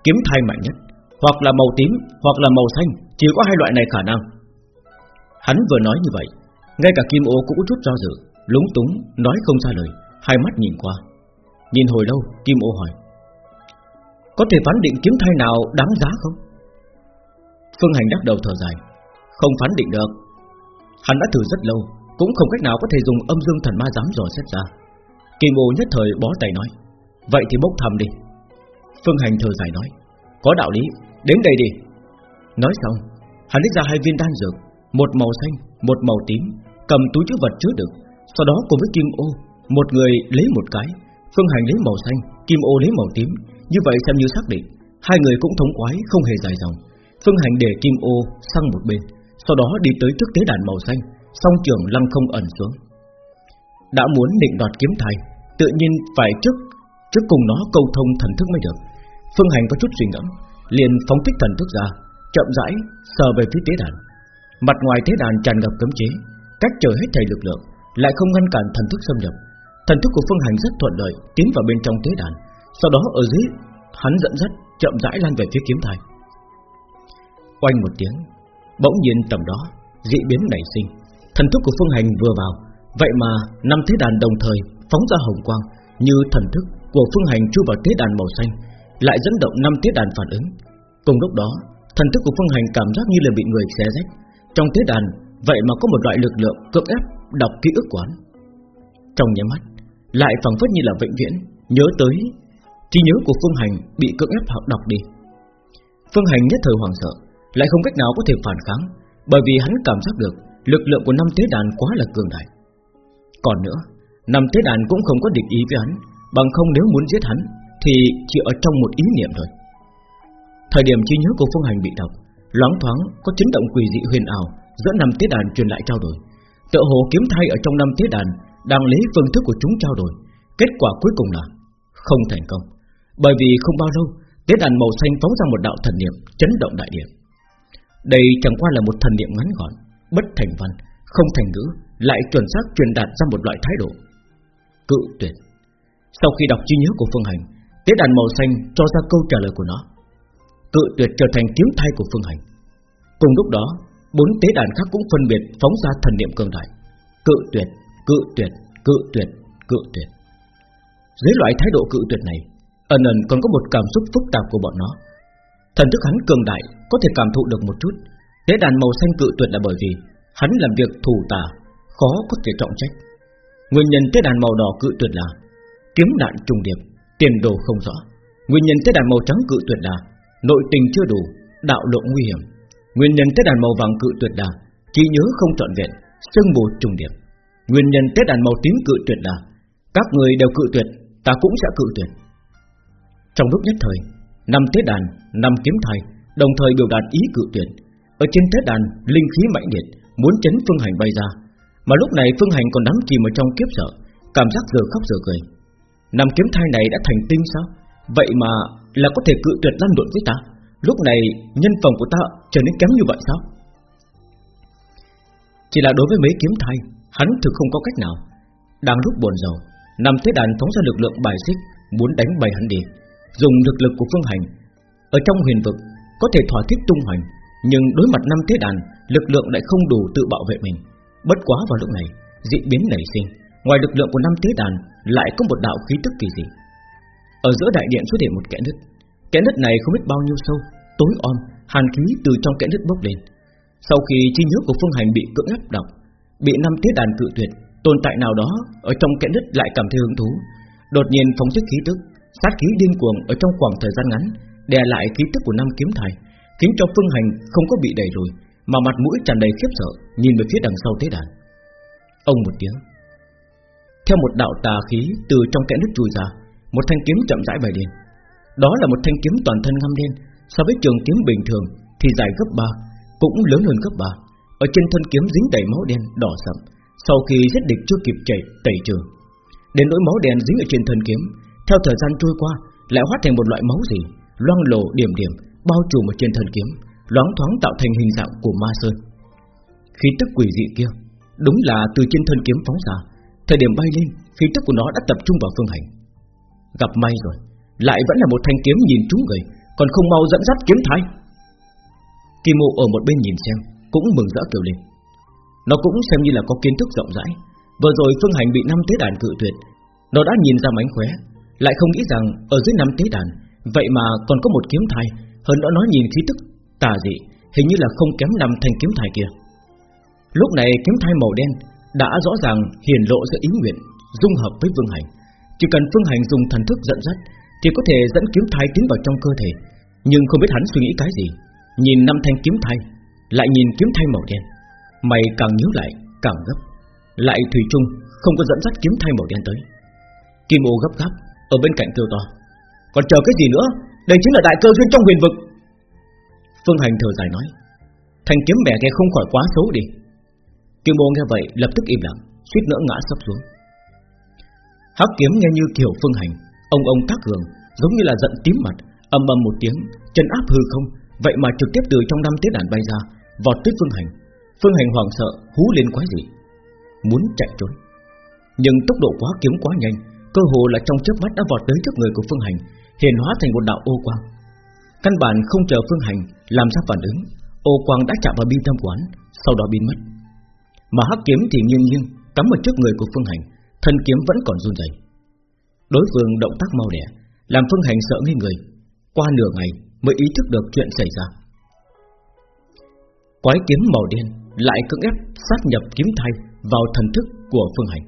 Kiếm thai mạnh nhất, Hoặc là màu tím, hoặc là màu xanh, Chỉ có hai loại này khả năng. Hắn vừa nói như vậy Ngay cả Kim ô cũng có chút do dự Lúng túng nói không ra lời Hai mắt nhìn qua. Nhìn hồi lâu Kim ô hỏi Có thể phán định kiếm thai nào đáng giá không? Phương Hành đắc đầu thở dài Không phán định được. Hắn đã thử rất lâu Cũng không cách nào có thể dùng âm dương thần ma dám dò xét ra. Kim ô nhất thời bó tay nói Vậy thì bốc thăm đi. Phương Hành thở dài nói Có đạo lý, đến đây đi. Nói xong, hắn lấy ra hai viên đan dược một màu xanh, một màu tím Cầm túi chứa vật chứa được Sau đó cùng với Kim ô Một người lấy một cái. Phương Hành lấy màu xanh, Kim ô lấy màu tím. Như vậy xem như xác định Hai người cũng thống quái không hề dài dòng. Phương Hành để Kim ô sang một bên Sau đó đi tới trước tế đàn màu xanh. Song trường lăng không ẩn xuống. Đã muốn định đoạt kiếm thai Tự nhiên phải trước Trước cùng nó câu thông thần thức mới được. Phương Hành có chút suy ngẫm Liền phóng thích thần thức ra Chậm rãi sờ về phía tế đàn. Mặt ngoài thế đàn tràn ngập cấm chế, Cách trở hết thầy lực lượng, Lại không ngăn cản thần thức xâm nhập. Thần thức của Phương Hành rất thuận lợi, Tiến vào bên trong thế đàn, Sau đó ở dưới, hắn dẫn dắt, chậm rãi lan về phía kiếm thai. Quanh một tiếng, Bỗng nhiên tầm đó, dị biến nảy sinh. Thần thức của Phương Hành vừa vào, Vậy mà năm thế đàn đồng thời phóng ra hồng quang, Như thần thức của Phương Hành chui vào thế đàn màu xanh, Lại dẫn động năm thế đàn phản ứng. Cùng lúc đó, Thần thức của Phương Hành cảm giác như là bị người xé rách. Trong tế đàn, Vậy mà có một loại lực lượng cưỡng ép Đọc ký ức quán. Trong nháy mắt, Lại phẳng phất như là vĩnh viễn, Nhớ tới trí nhớ của Phương Hành bị cưỡng ép học đọc đi. Phương Hành nhất thời hoàng sợ, Lại không cách nào có thể phản kháng, Bởi vì hắn cảm giác được Lực lượng của năm tế đàn quá là cường đại. Còn nữa, Năm tế đàn cũng không có địch ý với hắn, Bằng không nếu muốn giết hắn Thì chỉ ở trong một ý niệm thôi. Thời điểm trí nhớ của Phương Hành bị đọc Loáng thoáng có chấn động quỷ dị huyền ảo Giữa năm tế đàn truyền lại trao đổi. Tựa hồ kiếm thai ở trong năm tế đàn Đang lấy phương thức của chúng trao đổi. Kết quả cuối cùng là Không thành công. Bởi vì không bao lâu Tế đàn màu xanh phóng ra một đạo thần niệm Chấn động đại địa. Đây chẳng qua là một thần niệm ngắn gọn Bất thành văn, không thành ngữ Lại chuẩn xác truyền đạt ra một loại thái độ. Cự tuyệt. Sau khi đọc trí nhớ của Phương Hành Tế đàn màu xanh cho ra câu trả lời của nó. Cự tuyệt trở thành kiếm thay của Phương Hành. Cùng lúc đó Bốn tế đàn khác cũng phân biệt phóng ra thần niệm cường đại. Cự tuyệt, cự tuyệt, cự tuyệt, cự tuyệt. Dưới loại thái độ cự tuyệt này Ẩn ẩn còn có một cảm xúc phức tạp của bọn nó. Thần thức hắn cường đại Có thể cảm thụ được một chút. Tế đàn màu xanh cự tuyệt là bởi vì Hắn làm việc thủ tà Khó có thể trọng trách. Nguyên nhân tế đàn màu đỏ cự tuyệt là Kiếm nạn trùng điệp Tiền đồ không rõ. Nguyên nhân tế đàn màu trắng cự tuyệt là Nội tình chưa đủ Đạo lộ nguy hiểm. Nguyên nhân tế đàn màu vàng cự tuyệt đà Trí nhớ không trọn vẹn Sương mù trùng điệp. Nguyên nhân tế đàn màu tím cự tuyệt đà Các người đều cự tuyệt Ta cũng sẽ cự tuyệt. Trong lúc nhất thời Năm tế đàn, năm kiếm thay Đồng thời biểu đạt ý cự tuyệt. Ở trên tế đàn, linh khí mạnh liệt Muốn chấn phương hành bay ra. Mà lúc này phương hành còn đắm chìm ở trong kiếp sợ Cảm giác giờ khóc giờ cười. Năm kiếm thai này đã thành tinh sao? Vậy mà là có thể cự tuyệt lăn lộn với ta. Lúc này, nhân phẩm của ta trở nên kém như vậy sao? Chỉ là đối với mấy kiếm thai, Hắn thực không có cách nào. Đang lúc buồn giàu Nằm thế đàn phóng ra lực lượng bài xích, Muốn đánh bày hắn đi. Dùng lực lực của phương hành, Ở trong huyền vực, có thể thỏa thích tung hoành, Nhưng đối mặt năm thế đàn, Lực lượng lại không đủ tự bảo vệ mình. Bất quá vào lúc này, dị biến nảy sinh. Ngoài lực lượng của năm thế đàn, Lại có một đạo khí tức kỳ dị. Ở giữa đại điện xuất hiện một kẽ nứt. Kẽ nứt này không biết bao nhiêu sâu Tối om, hàn khí từ trong kẽ nứt bốc lên. Sau khi chi nhớ của Phương Hành bị cưỡng ép đọc Bị năm tiết đàn cự tuyệt Tồn tại nào đó ở trong kẽ nứt lại cảm thấy hứng thú. Đột nhiên phóng thích khí tức Sát khí điên cuồng ở trong khoảng thời gian ngắn Đè lại khí tức của năm kiếm thầy Khiến cho Phương Hành không có bị đẩy rồi, Mà mặt mũi tràn đầy khiếp sợ Nhìn về phía đằng sau tế đàn. Ông một tiếng. Theo một đạo tà khí từ trong kẽ nứt chui ra một thanh kiếm chậm rãi bay lên. Đó là một thanh kiếm toàn thân ngăm đen. So với trường kiếm bình thường, Thì dài gấp 3 Cũng lớn hơn gấp 3 Ở trên thân kiếm dính đầy máu đen đỏ sậm, Sau khi giết địch chưa kịp chảy tẩy trường. Đến nỗi máu đen dính ở trên thân kiếm, Theo thời gian trôi qua, Lại hóa thành một loại máu gì, Loang lổ điểm điểm, Bao trùm ở trên thân kiếm, Loáng thoáng tạo thành hình dạng của ma sơn. Khí tức quỷ dị kia, Đúng là từ trên thân kiếm phóng ra. Thời điểm bay lên, Khí tức của nó đã tập trung vào phương hành. Gặp may rồi, Lại vẫn là một thanh kiếm nhìn trúng người, Còn không mau dẫn dắt kiếm thái. Kim mộ ở một bên nhìn xem, Cũng mừng rỡ kêu lên. Nó cũng xem như là có kiến thức rộng rãi. Vừa rồi phương hành bị năm tế đàn cự tuyệt, Nó đã nhìn ra mánh khóe, Lại không nghĩ rằng ở dưới năm tế đàn, Vậy mà còn có một kiếm thai Hơn nữa nó nhìn khí tức tà dị, Hình như là không kém năm thanh kiếm thai kia. Lúc này kiếm thai màu đen Đã rõ ràng hiển lộ sự ý nguyện Dung hợp với Vương Hành. Chỉ cần phương Hành dùng thần thức dẫn dắt, Thì có thể dẫn kiếm thai tiến vào trong cơ thể. Nhưng không biết hắn suy nghĩ cái gì. Nhìn năm thanh kiếm thai, Lại nhìn kiếm thai màu đen. Mày càng nhớ lại, càng gấp. Lại Thủy Trung không có dẫn dắt kiếm thai màu đen tới. Kim ô gấp gáp, Ở bên cạnh kêu to. Còn chờ cái gì nữa? Đây chính là đại cơ duyên trong huyền vực. Phương Hành thở dài nói. Thanh kiếm bẻ kia không khỏi quá xấu đi. Kim ô nghe vậy, lập tức im lặng, suýt nữa ngã sắp xuống. Hắc kiếm nghe như kiểu Phương Hành. Ông ông tác hưởng Giống như là giận tím mặt âm âm một tiếng, chân áp hư không. Vậy mà trực tiếp từ trong năm tiết đàn bay ra, Vọt tới Phương Hành. Phương Hành hoảng sợ, hú lên quái gì? Muốn chạy trốn. Nhưng tốc độ quá kiếm quá nhanh, Cơ hồ là trong chớp mắt đã vọt tới trước người của Phương Hành Hiện hóa thành một đạo ô quang. Căn bản không chờ Phương Hành Làm ra phản ứng, Ô quang đã chạm vào bi tâm quán, Sau đó biến mất. Mà hắc kiếm thì nghiêng nghiêng, Cắm ở trước người của Phương Hành. Thân kiếm vẫn còn run rẩy. Đối phương động tác mau lẹ Làm Phương Hành sợ ngây người. Qua nửa ngày mới ý thức được chuyện xảy ra. Quái kiếm màu đen Lại cưỡng ép sát nhập kiếm thay Vào thần thức của Phương Hành.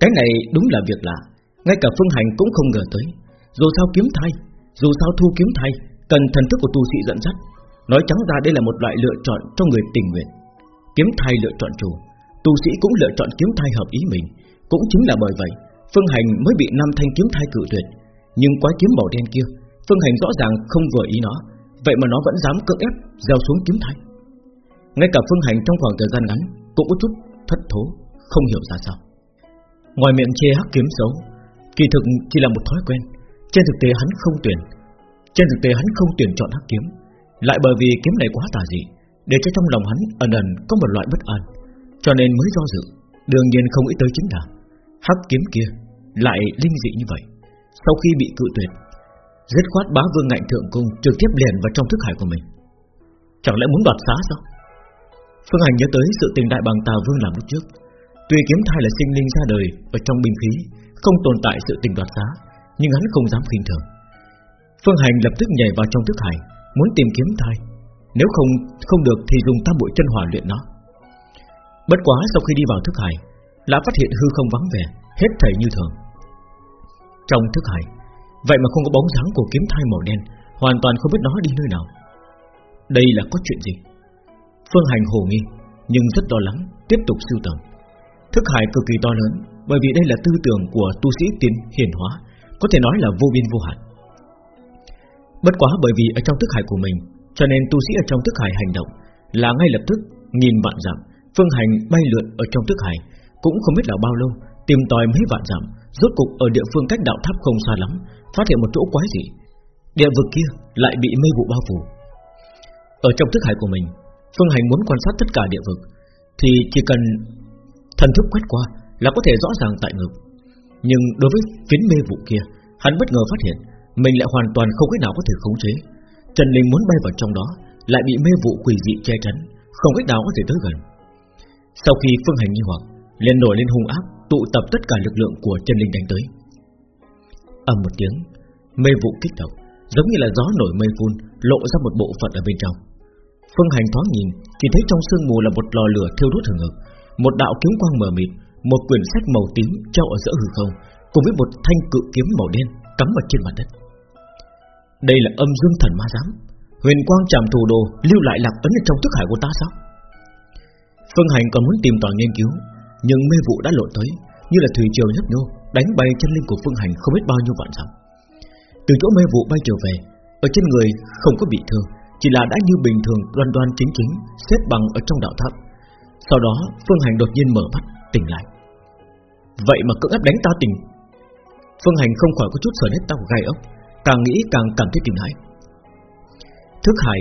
Cái này đúng là việc lạ, Ngay cả Phương Hành cũng không ngờ tới. Dù sao kiếm thay Dù sao thu kiếm thay Cần thần thức của tu sĩ dẫn dắt. Nói trắng ra đây là một loại lựa chọn cho người tình nguyện. Kiếm thay lựa chọn chủ, Tu sĩ cũng lựa chọn kiếm thay hợp ý mình. Cũng chính là bởi vậy, Phương Hành mới bị nam thanh kiếm thai cự tuyệt. Nhưng quái kiếm màu đen kia, Phương Hành rõ ràng không vừa ý nó. Vậy mà nó vẫn dám cưỡng ép, gieo xuống kiếm thai. Ngay cả Phương Hành trong khoảng thời gian ngắn Cũng có chút thất thố, Không hiểu ra sao. Ngoài miệng chê hắc kiếm xấu, Kỳ thực chỉ là một thói quen. Trên thực tế hắn không tuyển, Trên thực tế hắn không tuyển chọn hắc kiếm. Lại bởi vì kiếm này quá tà dị, Để cho trong lòng hắn ẩn ẩn có một loại bất an. Cho nên mới do dự, Đương nhiên không nghĩ tới chính là Hắc kiếm kia lại linh dị như vậy. Sau khi bị cự tuyệt, Dứt khoát bá vương ngạnh thượng cung Trực tiếp liền vào trong thức hải của mình. Chẳng lẽ muốn đoạt xá sao? Phương Hành nhớ tới sự tình đại bằng tà vương làm lúc trước. Tuy kiếm thai là sinh linh ra đời Ở trong binh khí, Không tồn tại sự tình đoạt xá, Nhưng hắn không dám khinh thường. Phương Hành lập tức nhảy vào trong thức hải, Muốn tìm kiếm thai. Nếu không không được thì dùng tam bội chân hỏa luyện nó. Bất quá sau khi đi vào thức hải đã phát hiện hư không vắng vẻ, Hết thảy như thường. Trong thức hải, Vậy mà không có bóng dáng của kiếm thai màu đen, Hoàn toàn không biết nó đi nơi nào. Đây là có chuyện gì? Phương Hành hồ nghi, Nhưng rất lo lắng, Tiếp tục sưu tầm. Thức hải cực kỳ to lớn, Bởi vì đây là tư tưởng của tu sĩ tiến hiển hóa, Có thể nói là vô biên vô hạn. Bất quá bởi vì ở trong thức hải của mình, Cho nên tu sĩ ở trong thức hải hành động Là ngay lập tức nghìn vạn dặm, Phương Hành bay lượn ở trong thức hải cũng không biết là bao lâu, Tìm tòi mấy vạn dặm, Rốt cục ở địa phương cách đạo tháp không xa lắm, Phát hiện một chỗ quái gì Địa vực kia lại bị mây vụ bao phủ. Ở trong thức hải của mình, Phương Hành muốn quan sát tất cả địa vực, Thì chỉ cần thần thức quét qua Là có thể rõ ràng tại ngực. Nhưng đối với phiến mê vụ kia, Hắn bất ngờ phát hiện Mình lại hoàn toàn không cách nào có thể khống chế. Trần Linh muốn bay vào trong đó, Lại bị mê vụ quỷ dị che chắn, Không cách nào có thể tới gần. Sau khi Phương Hành nghi hoặc liền nổi lên hung ác, Tụ tập tất cả lực lượng của chân linh đánh tới. Ầm một tiếng, Mê vụ kích động, Giống như là gió nổi mây phun, Lộ ra một bộ phận ở bên trong. Phương Hành thoáng nhìn Chỉ thấy trong sương mù là một lò lửa thiêu đốt hừng hực, Một đạo kiếm quang mờ mịt, Một quyển sách màu tím treo ở giữa hư không, Cùng với một thanh cự kiếm màu đen Cắm ở trên mặt đất. Đây là âm dương thần ma giám, Huyền quang chạm thủ đồ lưu lại lạc ấn ở trong thức hải của ta sao? Phương Hành còn muốn tìm tòi nghiên cứu nhưng mê vụ đã lộn tới, Như là thủy triều nhấp nhô, Đánh bay chân linh của Phương Hành không biết bao nhiêu vạn dặm. Từ chỗ mê vụ bay trở về, Ở trên người không có bị thương, Chỉ là đã như bình thường đoan đoan chính chính, Xếp bằng ở trong đạo tháp. Sau đó, Phương Hành đột nhiên mở mắt, tỉnh lại. Vậy mà cưỡng ép đánh ta tỉnh. Phương Hành không khỏi có chút sờn hết tóc gai ốc, Càng nghĩ càng cảm thấy kinh hãi. Thức hải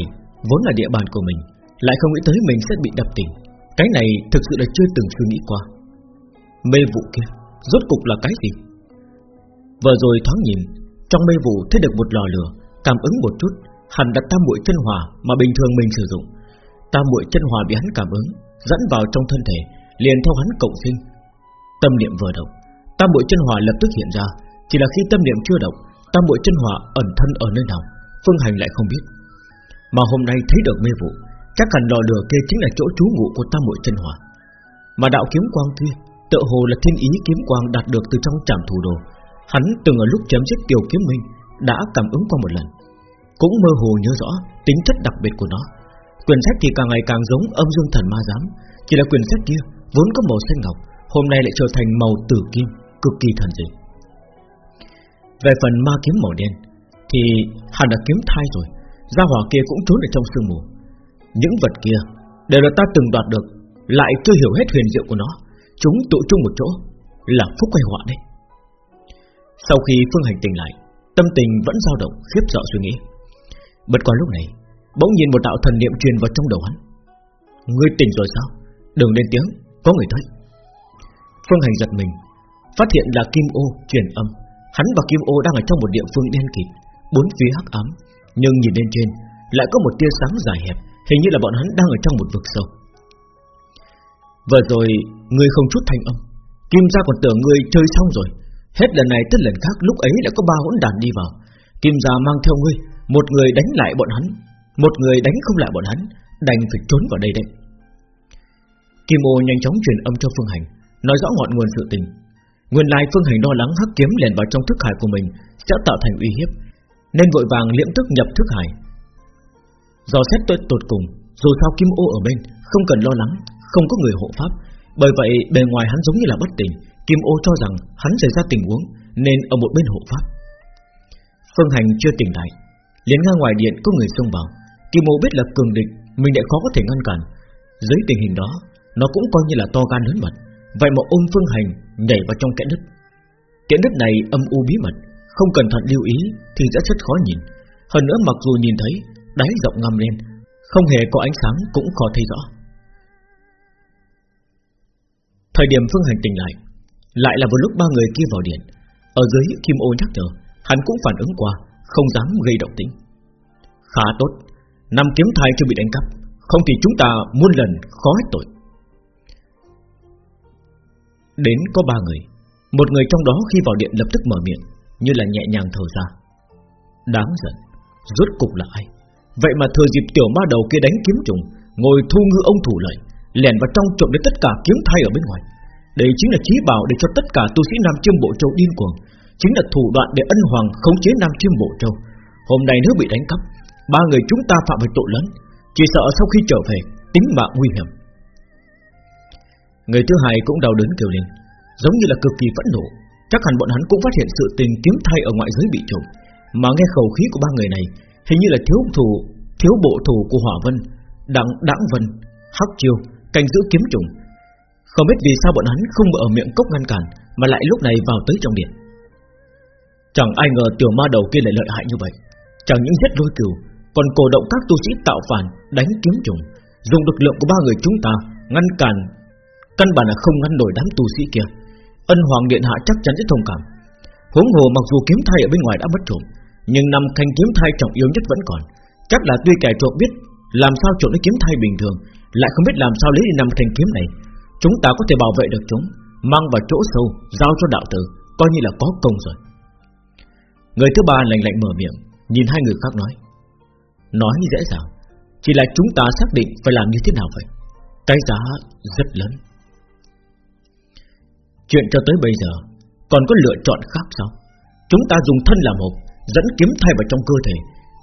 vốn là địa bàn của mình, Lại không nghĩ tới mình sẽ bị đập tỉnh. Cái này thực sự là chưa từng suy nghĩ qua. Mê vụ kia, Rốt cục là cái gì? Vừa rồi thoáng nhìn, Trong mê vụ thấy được một lò lửa, Cảm ứng một chút, Hẳn đặt tam muội chân hòa mà bình thường mình sử dụng. Tam muội chân hòa bị hắn cảm ứng, Dẫn vào trong thân thể, Liền theo hắn cộng sinh. Tâm niệm vừa động, Tam muội chân hòa lập tức hiện ra. Chỉ là khi tâm niệm chưa động, Tam muội chân hòa ẩn thân ở nơi nào, Phương Hành lại không biết. Mà hôm nay thấy được mê vụ, Chắc hẳn lò lửa kia chính là chỗ trú ngụ của tam muội chân hòa Mà đạo kiếm quang kia Tự hồ là thiên ý kiếm quang đạt được từ trong trảm thủ đồ. Hắn từng ở lúc chém giết tiểu kiếm minh, Đã cảm ứng qua một lần. Cũng mơ hồ nhớ rõ tính chất đặc biệt của nó. Quyển sách thì càng ngày càng giống âm dương thần ma giám, Chỉ là quyển sách kia vốn có màu xanh ngọc, Hôm nay lại trở thành màu tử kim, Cực kỳ thần dị. Về phần ma kiếm màu đen, Thì hẳn đã kiếm thai rồi, Gia hỏa kia cũng trốn ở trong sương mù. Những vật kia Đều là ta từng đoạt được, Lại chưa hiểu hết huyền diệu của nó. Chúng tụ chung một chỗ, Là phúc hay họa đấy. Sau khi Phương Hành tỉnh lại, Tâm tình vẫn dao động, khiếp sợ suy nghĩ. Bất quá lúc này, Bỗng nhiên một đạo thần niệm truyền vào trong đầu hắn. Ngươi tỉnh rồi sao? Đừng lên tiếng, Có người tới. Phương Hành giật mình, Phát hiện là Kim Ô truyền âm. Hắn và Kim Ô đang ở trong một địa phương đen kịt, Bốn phía hắc ám. Nhưng nhìn lên trên, Lại có một tia sáng dài hẹp, Hình như là bọn hắn đang ở trong một vực sâu. Vừa rồi, Ngươi không chút thanh âm. Kim gia còn tưởng ngươi chơi xong rồi. Hết lần này tới lần khác, lúc ấy đã có ba hỗn đàn đi vào. Kim gia mang theo ngươi, Một người đánh lại bọn hắn, Một người đánh không lại bọn hắn, Đành phải trốn vào đây đây Kim ô nhanh chóng truyền âm cho Phương Hành, Nói rõ ngọn nguồn sự tình. Nguyên lai Phương Hành lo lắng hắc kiếm lèn vào trong thức hải của mình Sẽ tạo thành uy hiếp, Nên vội vàng liễm thức nhập thức hải. Do xét tuyệt tột cùng, Dù sao Kim ô ở bên, Không cần lo lắng. Không có người hộ pháp. Bởi vậy, bề ngoài hắn giống như là bất tỉnh. Kim ô cho rằng hắn xảy ra tình huống, Nên ở một bên hộ pháp. Phương Hành chưa tỉnh lại. Liền ngang ngoài điện có người xông vào. Kim ô biết là cường địch, Mình lại khó có thể ngăn cản. Dưới tình hình đó, Nó cũng coi như là to gan lớn mật. Vậy mà ôm Phương Hành nhảy vào trong kẽ đất Kẽ đất này âm u bí mật, Không cẩn thận lưu ý Thì sẽ rất khó nhìn. Hơn nữa mặc dù nhìn thấy, Đáy rộng ngầm lên, Không hề có ánh sáng cũng khó thấy rõ. Thời điểm Phương Hành tỉnh lại Lại là vào lúc ba người kia vào điện. Ở dưới kim ô nhắc nhở, Hắn cũng phản ứng qua, Không dám gây động tĩnh. Khá tốt, Năm kiếm thai chưa bị đánh cắp, Không thì chúng ta muôn lần khó hết tội. Đến có ba người, Một người trong đó khi vào điện lập tức mở miệng, Như là nhẹ nhàng thở ra. Đáng giận, Rốt cục là ai? Vậy mà thừa dịp tiểu ma đầu kia đánh kiếm trùng, Ngồi thu ngư ông thủ lợi. Lèn vào trong trộm đến tất cả kiếm thay ở bên ngoài. Đây chính là trí bảo để cho tất cả tu sĩ Nam Chiêm Bộ Châu điên cuồng. Chính là thủ đoạn để ân hoàng khống chế Nam Chiêm Bộ Châu. Hôm nay nếu bị đánh cắp, Ba người chúng ta phạm phải tội lớn, Chỉ sợ sau khi trở về, Tính mạng nguy hiểm. Người thứ hai cũng đau đớn kêu lên, Giống như là cực kỳ phẫn nộ. Chắc hẳn bọn hắn cũng phát hiện sự tình kiếm thay ở ngoại giới bị trộm. Mà nghe khẩu khí của ba người này, Hình như là thiếu thủ, Thiếu bộ thủ của Hỏa Vân, Đặng Đãng Vân, Hắc Chiêu. Canh giữ kiếm trùng. Không biết vì sao bọn hắn không ở miệng cốc ngăn cản, Mà lại lúc này vào tới trong điện. Chẳng ai ngờ tiểu ma đầu kia lại lợi hại như vậy. Chẳng những giết lôi cừu, Còn cổ động các tu sĩ tạo phản, Đánh kiếm trùng. Dùng lực lượng của ba người chúng ta Ngăn cản, Căn bản là không ngăn nổi đám tu sĩ kia. Ân Hoàng Điện Hạ chắc chắn sẽ thông cảm. Huống hồ mặc dù kiếm thai ở bên ngoài đã mất trộm, Nhưng năm thanh kiếm thai trọng yếu nhất vẫn còn. Chắc là tuy kẻ trộm biết, Làm sao trộm lấy kiếm thai bình thường lại không biết làm sao lấy đi năm thanh kiếm này. Chúng ta có thể bảo vệ được chúng, Mang vào chỗ sâu, Giao cho đạo tử, Coi như là có công rồi. Người thứ ba lạnh lạnh mở miệng, Nhìn hai người khác nói. Nói dễ dàng, Chỉ là chúng ta xác định phải làm như thế nào vậy? Cái giá rất lớn. Chuyện cho tới bây giờ, Còn có lựa chọn khác sao? Chúng ta dùng thân làm hộp, Dẫn kiếm thay vào trong cơ thể,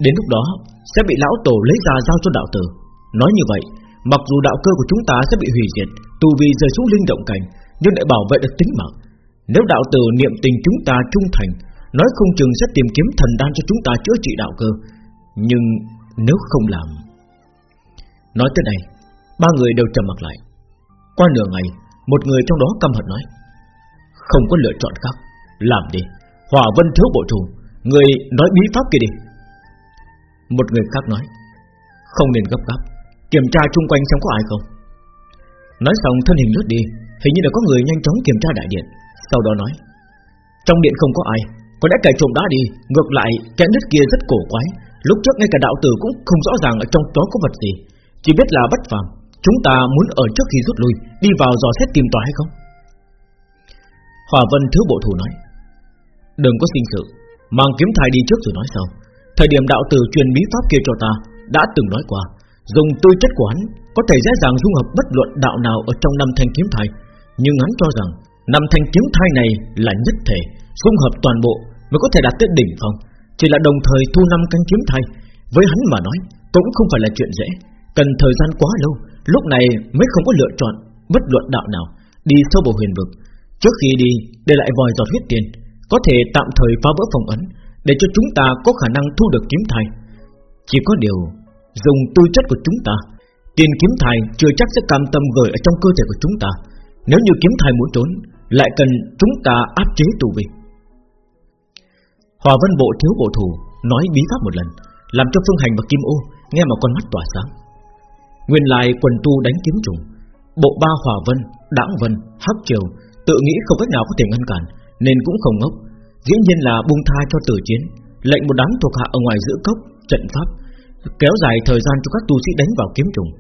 Đến lúc đó sẽ bị lão tổ lấy ra giao cho đạo tử. Nói như vậy Mặc dù đạo cơ của chúng ta sẽ bị hủy diệt Tu vi rơi xuống linh động cảnh, Nhưng lại bảo vệ được tính mạng. Nếu đạo tử niệm tình chúng ta trung thành, Nói không chừng sẽ tìm kiếm thần đan cho chúng ta chữa trị đạo cơ. Nhưng nếu không làm, Nói tới đây, Ba người đều trầm mặt lại. Qua nửa ngày, Một người trong đó căm hận nói, Không có lựa chọn khác, Làm đi Hỏa vân thiếu bộ chủ, Người nói bí pháp kia đi. Một người khác nói, Không nên gấp gáp Kiểm tra chung quanh xem có ai không. Nói xong thân hình lướt đi, Hình như là có người nhanh chóng kiểm tra đại điện, Sau đó nói, Trong điện không có ai, Có lẽ kẻ trộm đã đi, Ngược lại, kẻ nứt kia rất cổ quái, Lúc trước ngay cả đạo tử cũng không rõ ràng ở trong đó có vật gì, Chỉ biết là bất phàm, Chúng ta muốn ở trước khi rút lui, Đi vào dò xét tìm tòi hay không? Hòa Vân thứ bộ thủ nói, Đừng có sinh sự, Mang kiếm thai đi trước rồi nói sau. Thời điểm đạo tử truyền bí pháp kia cho ta, Đã từng nói qua Dùng tư chất của hắn, Có thể dễ dàng dung hợp bất luận đạo nào Ở trong năm thanh kiếm thai. Nhưng hắn cho rằng, năm thanh kiếm thai này là nhất thể, Dung hợp toàn bộ Mới có thể đạt tới đỉnh phong. Chỉ là đồng thời thu năm canh kiếm thai. Với hắn mà nói, cũng không phải là chuyện dễ. Cần thời gian quá lâu, Lúc này mới không có lựa chọn Bất luận đạo nào, Đi sâu vào huyền vực. Trước khi đi, để lại vòi giọt huyết tiền, Có thể tạm thời phá vỡ phòng ấn, Để cho chúng ta có khả năng thu được kiếm thai. Chỉ có điều Dùng tư chất của chúng ta. Tiền kiếm thai chưa chắc sẽ cam tâm gửi ở trong cơ thể của chúng ta. Nếu như kiếm thai muốn trốn Lại cần chúng ta áp chế tù vi Hòa vân bộ thiếu bộ thủ Nói bí pháp một lần Làm cho Phương Hành và Kim Ô Nghe mà con mắt tỏa sáng. Nguyên lại quần tu đánh kiếm trùng Bộ ba Hòa Vân, Đãng Vân, Hắc Triều Tự nghĩ không cách nào có thể ngăn cản Nên cũng không ngốc. Dĩ nhiên là buông tha cho tử chiến Lệnh một đám thuộc hạ ở ngoài giữ cốc, trận pháp Kéo dài thời gian cho các tu sĩ đánh vào kiếm trùng.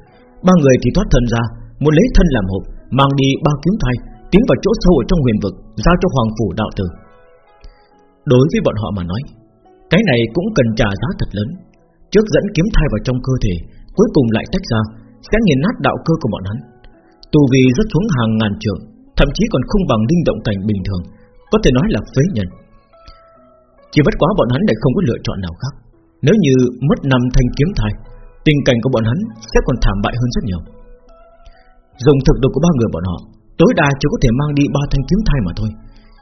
Ba người thì thoát thân ra Muốn lấy thân làm hộp Mang đi ba kiếm thay Tiến vào chỗ sâu ở trong huyền vực Giao cho hoàng phủ đạo tử. Đối với bọn họ mà nói Cái này cũng cần trả giá thật lớn. Trước dẫn kiếm thai vào trong cơ thể Cuối cùng lại tách ra Sẽ nghiền nát đạo cơ của bọn hắn. Tu vì rất xuống hàng ngàn trượng, Thậm chí còn không bằng linh động cảnh bình thường Có thể nói là phế nhân. Chỉ bất quá bọn hắn lại không có lựa chọn nào khác nếu như mất năm thanh kiếm thai, Tình cảnh của bọn hắn sẽ còn thảm bại hơn rất nhiều. Dùng thực lực của ba người bọn họ, Tối đa chỉ có thể mang đi ba thanh kiếm thai mà thôi.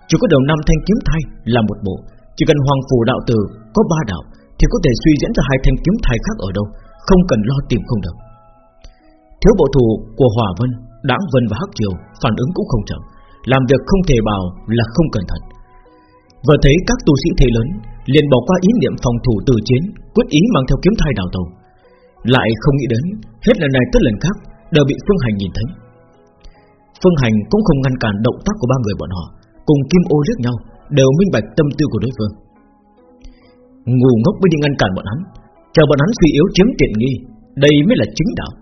Chỉ có đầu năm thanh kiếm thai là một bộ, Chỉ cần hoàng phù đạo tử có ba đạo Thì có thể suy diễn ra hai thanh kiếm thai khác ở đâu, Không cần lo tìm không được. Thiếu bộ thủ của Hòa Vân, Đãng Vân và Hắc Triều Phản ứng cũng không chậm, Làm việc không thể bảo là không cẩn thận. Vừa thấy các tu sĩ thế lớn liền bỏ qua ý niệm phòng thủ từ chiến, quyết ý mang theo kiếm thai đào tàu. Lại không nghĩ đến, hết lần này tới lần khác đều bị Phương Hành nhìn thấy. Phương Hành cũng không ngăn cản động tác của ba người bọn họ, cùng Kim Ô liếc nhau, đều minh bạch tâm tư của đối phương. Ngu ngốc mới đi ngăn cản bọn hắn, chờ bọn hắn suy yếu chiếm tiện nghi, đây mới là chính đạo.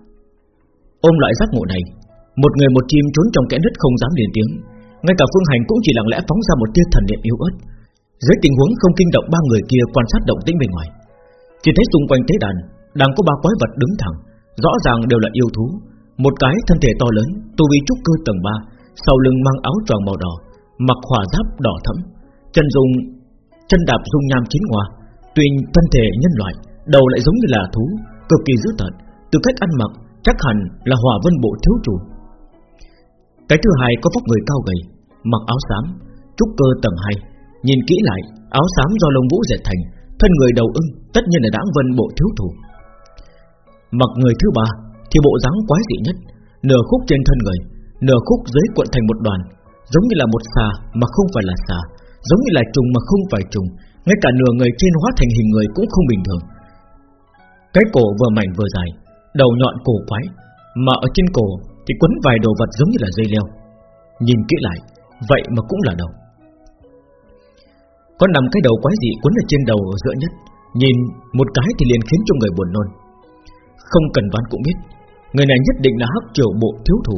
Ôm loại giác ngộ này, một người một chim trốn trong kẽ nứt không dám liền tiếng, ngay cả Phương Hành cũng chỉ lặng lẽ phóng ra một tia thần niệm yếu ớt, dưới tình huống không kinh động ba người kia quan sát động tĩnh bên ngoài, Chỉ thấy xung quanh tế đàn Đang có ba quái vật đứng thẳng, Rõ ràng đều là yêu thú. Một cái thân thể to lớn, Tu vi trúc cơ tầng 3 Sau lưng mang áo tròn màu đỏ, Mặc hỏa giáp đỏ thẫm, Chân dùng chân đạp dung nham chín hoa. Tuy thân thể nhân loại, Đầu lại giống như là thú, Cực kỳ dữ tợn Từ cách ăn mặc chắc hẳn là hỏa vân bộ thiếu chủ. Cái thứ hai có vóc người cao gầy, Mặc áo xám, Trúc cơ tầng 2 Nhìn kỹ lại, Áo xám do lông vũ dệt thành, Thân người đầu ưng, Tất nhiên là đáng vân bộ thiếu thủ Mặc người thứ ba, Thì bộ dáng quái dị nhất, Nửa khúc trên thân người, Nửa khúc dưới cuộn thành một đoàn, Giống như là một xà mà không phải là xà, Giống như là trùng mà không phải trùng, Ngay cả nửa người trên hóa thành hình người cũng không bình thường. Cái cổ vừa mảnh vừa dài, Đầu nhọn cổ quái, Mà ở trên cổ thì quấn vài đồ vật giống như là dây leo. Nhìn kỹ lại, Vậy mà cũng là đầu có nằm cái đầu quái dị quấn ở trên đầu ở giữa nhất. Nhìn một cái thì liền khiến cho người buồn nôn. Không cần đoán cũng biết, Người này nhất định là hắc triều bộ thiếu thủ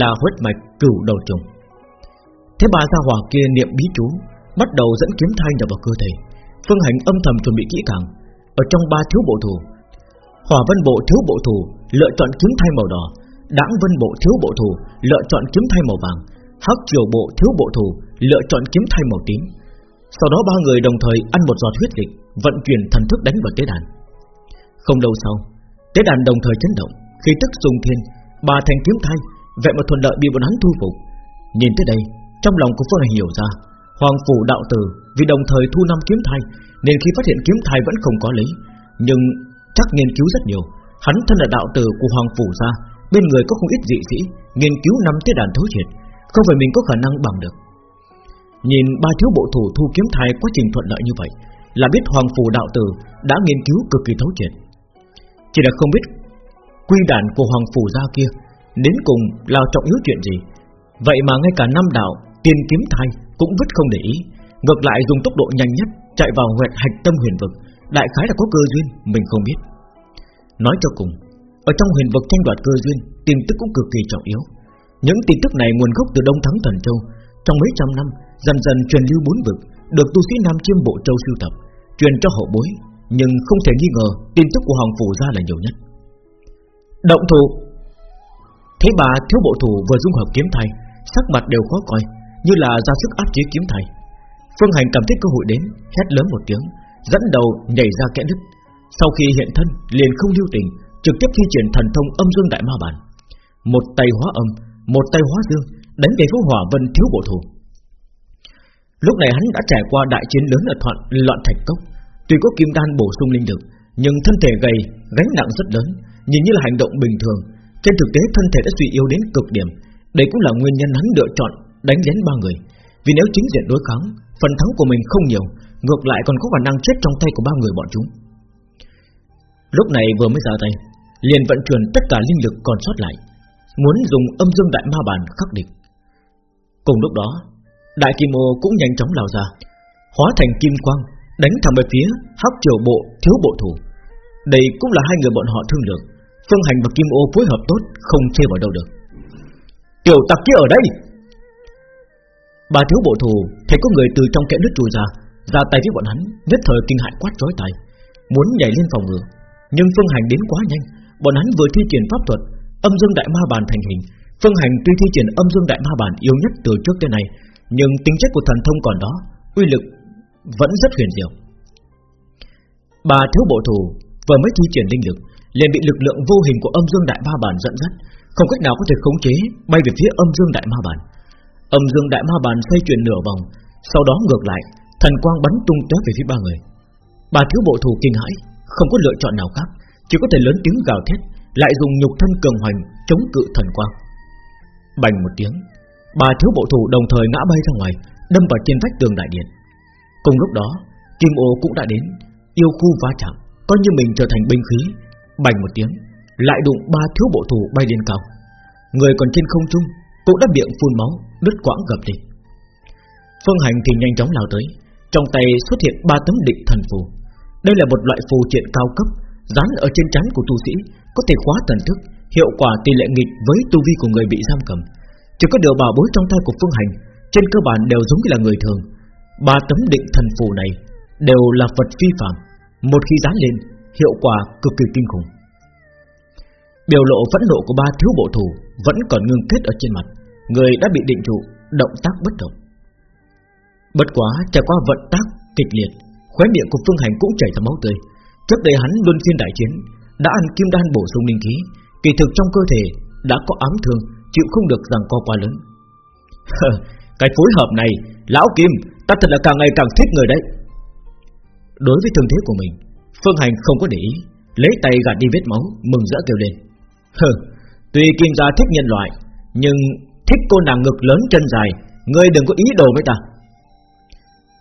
Là huyết mạch cửu đầu trùng. Thế bà gia hỏa kia niệm bí chú, Bắt đầu dẫn kiếm thai nhập vào cơ thể. Phương Hành âm thầm chuẩn bị kỹ càng, Ở trong ba thiếu bộ thủ Hỏa vân bộ thiếu bộ thủ Lựa chọn kiếm thay màu đỏ. Đãng vân bộ thiếu bộ thủ Lựa chọn kiếm thay màu vàng. Hắc triều bộ thiếu bộ thủ Lựa chọn kiếm thay màu tím. Sau đó ba người đồng thời ăn một giọt huyết dịch Vận chuyển thần thức đánh vào tế đàn Không lâu sau Tế đàn đồng thời chấn động Khi tức dùng thiên Ba thành kiếm thay Vậy mà thuận lợi bị bọn hắn thu phục Nhìn tới đây Trong lòng của Phương Hành hiểu ra Hoàng phủ đạo tử vì đồng thời thu năm kiếm thai nên khi phát hiện kiếm thai vẫn không có lấy, nhưng chắc nghiên cứu rất nhiều. Hắn thân là đạo tử của hoàng phủ ra bên người có không ít dị sĩ nghiên cứu năm tế đàn thấu triệt, không phải mình có khả năng bằng được. Nhìn ba thiếu bộ thủ thu kiếm thai quá trình thuận lợi như vậy, là biết hoàng phủ đạo tử đã nghiên cứu cực kỳ thấu triệt. Chỉ là không biết quy đàn của hoàng phủ gia kia đến cùng là trọng yếu chuyện gì. Vậy mà ngay cả năm đạo tiên kiếm thai cũng vứt không để ý, ngược lại dùng tốc độ nhanh nhất chạy vào huyệt hạch tâm huyền vực, đại khái là có cơ duyên, mình không biết. Nói cho cùng, ở trong huyền vực tranh đoạt cơ duyên, tin tức cũng cực kỳ trọng yếu. Những tin tức này nguồn gốc từ Đông Thắng Thần Châu, trong mấy trăm năm dần dần truyền lưu bốn vực, được tu sĩ Nam Chiêm Bộ Châu sưu tập, truyền cho hậu bối, nhưng không thể nghi ngờ tin tức của Hoàng phủ ra là nhiều nhất. Động thủ. Thế bà thiếu bộ thủ vừa dung hợp kiếm thay, sắc mặt đều khó coi, như là ra sức áp chế kiếm thầy. Phương Hành cảm thấy cơ hội đến, hét lớn một tiếng, dẫn đầu nhảy ra kẽ nứt. Sau khi hiện thân, liền không lưu tình, trực tiếp thi triển thần thông âm dương đại ma bản. Một tay hóa âm, một tay hóa dương, đánh về phía Hỏa Vân thiếu bộ thủ. Lúc này hắn đã trải qua đại chiến lớn ở Thoạn Loạn Thạch Cốc, tuy có kim đan bổ sung linh lực, nhưng thân thể gầy, gánh nặng rất lớn, nhìn như là hành động bình thường, trên thực tế thân thể đã suy yếu đến cực điểm. Đây cũng là nguyên nhân hắn lựa chọn đánh lén ba người. Vì nếu chính diện đối kháng Phần thắng của mình không nhiều Ngược lại còn có khả năng chết trong tay của ba người bọn chúng. Lúc này vừa mới ra tay Liền vận chuyển tất cả linh lực còn sót lại Muốn dùng âm dương đại ma bàn khắc địch. Cùng lúc đó Đại kim ô cũng nhanh chóng lao ra Hóa thành kim quang Đánh thẳng về phía hắc triều bộ thiếu bộ thủ. Đây cũng là hai người bọn họ thương lượng Phương Hành và Kim Ô phối hợp tốt Không chê vào đâu được. Tiểu tặc kia ở đây! Bà thiếu bộ thủ thấy có người từ trong kẽ nước chui ra, ra tay với bọn hắn, nhất thời kinh hại quát chói tai, muốn nhảy lên phòng ngừa, nhưng phương hành đến quá nhanh, bọn hắn vừa thi triển pháp thuật, âm dương đại ma bàn thành hình, phương hành tuy thi triển âm dương đại ma bàn yếu nhất từ trước tới nay, nhưng tính chất của thần thông còn đó, uy lực vẫn rất huyền diệu. Bà thiếu bộ thù vừa mới thi triển linh lực, liền bị lực lượng vô hình của âm dương đại ma bàn dẫn dắt, không cách nào có thể khống chế bay về phía âm dương đại ma bàn. Âm dương đại ma bàn xoay chuyển nửa vòng, sau đó ngược lại, thần quang bắn tung tóe về phía ba người. Bà thiếu bộ thủ kinh hãi, không có lựa chọn nào khác, chỉ có thể lớn tiếng gào thét, lại dùng nhục thân cường hoành chống cự thần quang. Bành một tiếng, Ba thiếu bộ thủ đồng thời ngã bay ra ngoài, đâm vào trên vách tường đại điện. Cùng lúc đó, Kim Ô cũng đã đến, yêu khu va chạm, coi như mình trở thành binh khí. Bành một tiếng, lại đụng ba thiếu bộ thủ bay lên cao. Người còn trên không trung cũng đã miệng phun máu, đứt quãng gập đi. Phương Hành thì nhanh chóng lao tới, trong tay xuất hiện ba tấm định thần phù. Đây là một loại phù triện cao cấp, dán ở trên trán của tu sĩ, có thể khóa thần thức, hiệu quả tỷ lệ nghịch với tu vi của người bị giam cầm. Chỉ có điều bảo bối trong tay của Phương Hành, trên cơ bản đều giống như là người thường. Ba tấm định thần phù này đều là vật phi phàm, một khi dán lên, hiệu quả cực kỳ kinh khủng. Biểu lộ phẫn nộ của ba thiếu bộ thủ vẫn còn ngưng kết ở trên mặt, người đã bị định trụ, động tác bất động. Bất quá trải qua vận tác kịch liệt, khóe miệng của Phương Hành cũng chảy ra máu tươi. Trước đây hắn luân phiên đại chiến, đã ăn kim đan bổ sung linh khí, kỳ thực trong cơ thể đã có ám thương, chịu không được rằng co quá lớn. cái phối hợp này, lão Kim, ta thật là càng ngày càng thích người đấy. Đối với thương thế của mình, Phương Hành không có để ý, lấy tay gạt đi vết máu, mừng rỡ kêu lên. Hừ, tuy Kim gia thích nhân loại, nhưng thích cô nàng ngực lớn chân dài, ngươi đừng có ý đồ với ta.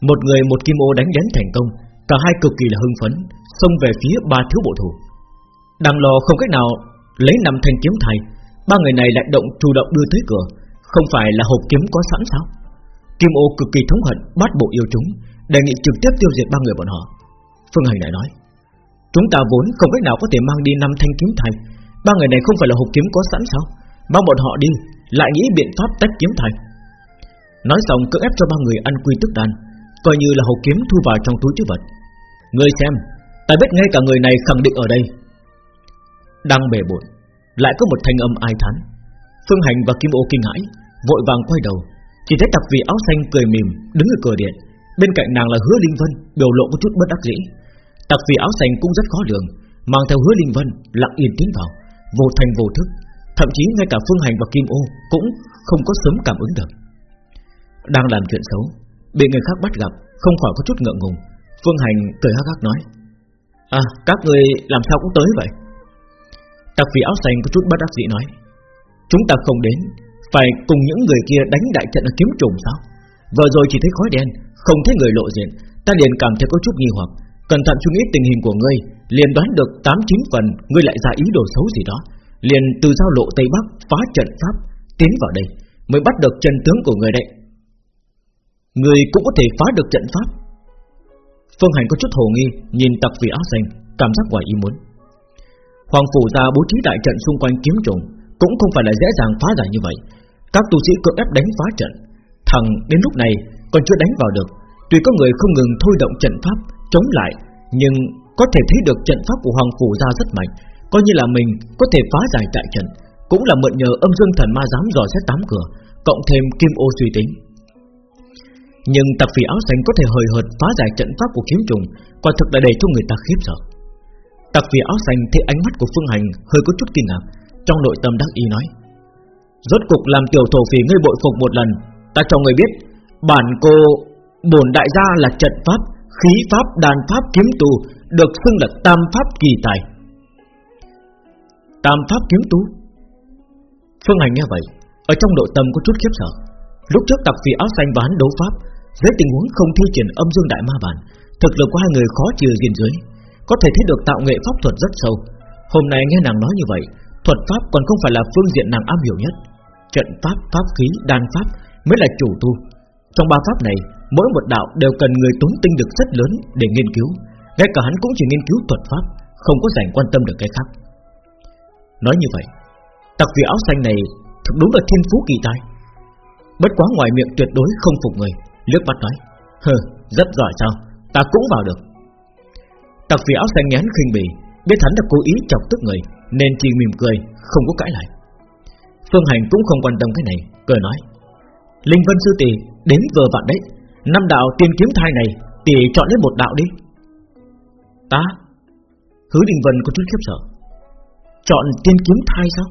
Một người một kim ô đánh đến thành công Cả hai cực kỳ là hưng phấn Xông về phía ba thiếu bộ thủ Đang lo không cách nào lấy năm thanh kiếm thay Ba người này lại động chủ động đưa tới cửa. Không phải là hộp kiếm có sẵn sao? Kim ô cực kỳ thống hận, Bắt bộ yêu chúng, Đề nghị trực tiếp tiêu diệt ba người bọn họ. Phương Hành lại nói, Chúng ta vốn không cách nào có thể mang đi năm thanh kiếm thành. Ba người này không phải là hộp kiếm có sẵn sao? Mang bọn họ đi, Lại nghĩ biện pháp tách kiếm thành. Nói xong, cưỡng ép cho ba người ăn quy tức đan, Coi như là hộp kiếm thu vào trong túi chứa vật. Ngươi xem, Ta biết ngay cả người này khẳng định ở đây. Đang bề bộn lại có một thanh âm ai thán. Phương Hành và Kim Ô kinh hãi, Vội vàng quay đầu. Chỉ thấy tặc vị áo xanh cười mỉm, Đứng ở cửa điện. Bên cạnh nàng là hứa Linh Vân, Biểu lộ có chút bất đắc dĩ. Tặc vị áo xanh cũng rất khó lường, Mang theo hứa Linh Vân, lặng yên tiến vào, Vô thành vô thức. Thậm chí ngay cả Phương Hành và Kim Ô Cũng không có sớm cảm ứng được. Đang làm chuyện xấu, Bị người khác bắt gặp, Không khỏi có chút ngượng ngùng. Phương Hành cười hắc hắc nói À các người làm sao cũng tới vậy? Tặc vị áo xanh có chút bất đắc dĩ nói, Chúng ta không đến, Phải cùng những người kia đánh đại trận ở kiếm trùng sao? Vừa rồi chỉ thấy khói đen, Không thấy người lộ diện. Ta liền cảm thấy có chút nghi hoặc. Cẩn thận suy nghĩ tình hình của ngươi, Liền đoán được 8-9 phần, Ngươi lại ra ý đồ xấu gì đó. Liền từ giao lộ Tây Bắc phá trận pháp, Tiến vào đây, Mới bắt được chân tướng của người đấy. Người cũng có thể phá được trận pháp. Phương Hành có chút hồ nghi, Nhìn tặc vị áo xanh, Cảm giác ngoài ý muốn. Hoàng phủ ra bố trí đại trận xung quanh kiếm trùng, Cũng không phải là dễ dàng phá giải như vậy. Các tu sĩ cưỡng ép đánh phá trận. Thằng đến lúc này còn chưa đánh vào được. Tuy có người không ngừng thôi động trận pháp, Chống lại, Nhưng có thể thấy được trận pháp của Hoàng phủ ra rất mạnh. Coi như là mình có thể phá giải đại trận, Cũng là mượn nhờ âm dương thần ma dám dò xét tám cửa, Cộng thêm kim ô suy tính. Nhưng tặc phỉ áo xanh có thể hời hợt phá giải trận pháp của kiếm trùng, Quả thực là để cho người ta khiếp sợ. Tặc vì áo xanh thấy ánh mắt của Phương Hành hơi có chút kinh ngạc, Trong nội tâm đắc ý nói, Rốt cục làm tiểu thổ phỉ ngươi bội phục một lần, Ta cho người biết, Bản cô bổn đại gia là trận pháp, Khí pháp, đàn pháp, kiếm tu Được xưng là tam pháp kỳ tài. Tam pháp kiếm tu Phương Hành nghe vậy, Ở trong nội tâm có chút khiếp sợ. Lúc trước tặc vì áo xanh và hắn đấu pháp, Dưới tình huống không thi triển âm dương đại ma bản, Thực lực của hai người khó chừa diện dưới. Có thể thấy được tạo nghệ pháp thuật rất sâu. Hôm nay nghe nàng nói như vậy Thuật pháp còn không phải là phương diện nàng am hiểu nhất. Trận pháp, pháp khí, đan pháp Mới là chủ tu. Trong ba pháp này Mỗi một đạo đều cần người tốn tinh được rất lớn để nghiên cứu. Ngay cả hắn cũng chỉ nghiên cứu thuật pháp Không có dành quan tâm được cái khác. Nói như vậy Tặc vị áo xanh này Thực đúng là thiên phú kỳ tài. Bất quá ngoài miệng tuyệt đối không phục người liếc mắt nói Hừ, rất giỏi sao? Ta cũng vào được. Tặc vì áo xanh nhán khinh bỉ Biết hắn đã cố ý chọc tức người Nên chỉ mỉm cười, không có cãi lại. Phương Hành cũng không quan tâm cái này Cười nói Linh Vân Sư Tỷ đến vừa vặn đấy Năm đạo tiên kiếm thai này Tỷ chọn lấy một đạo đi. Ta? Hứa Đình Vân có chút khiếp sợ. Chọn tiên kiếm thai sao?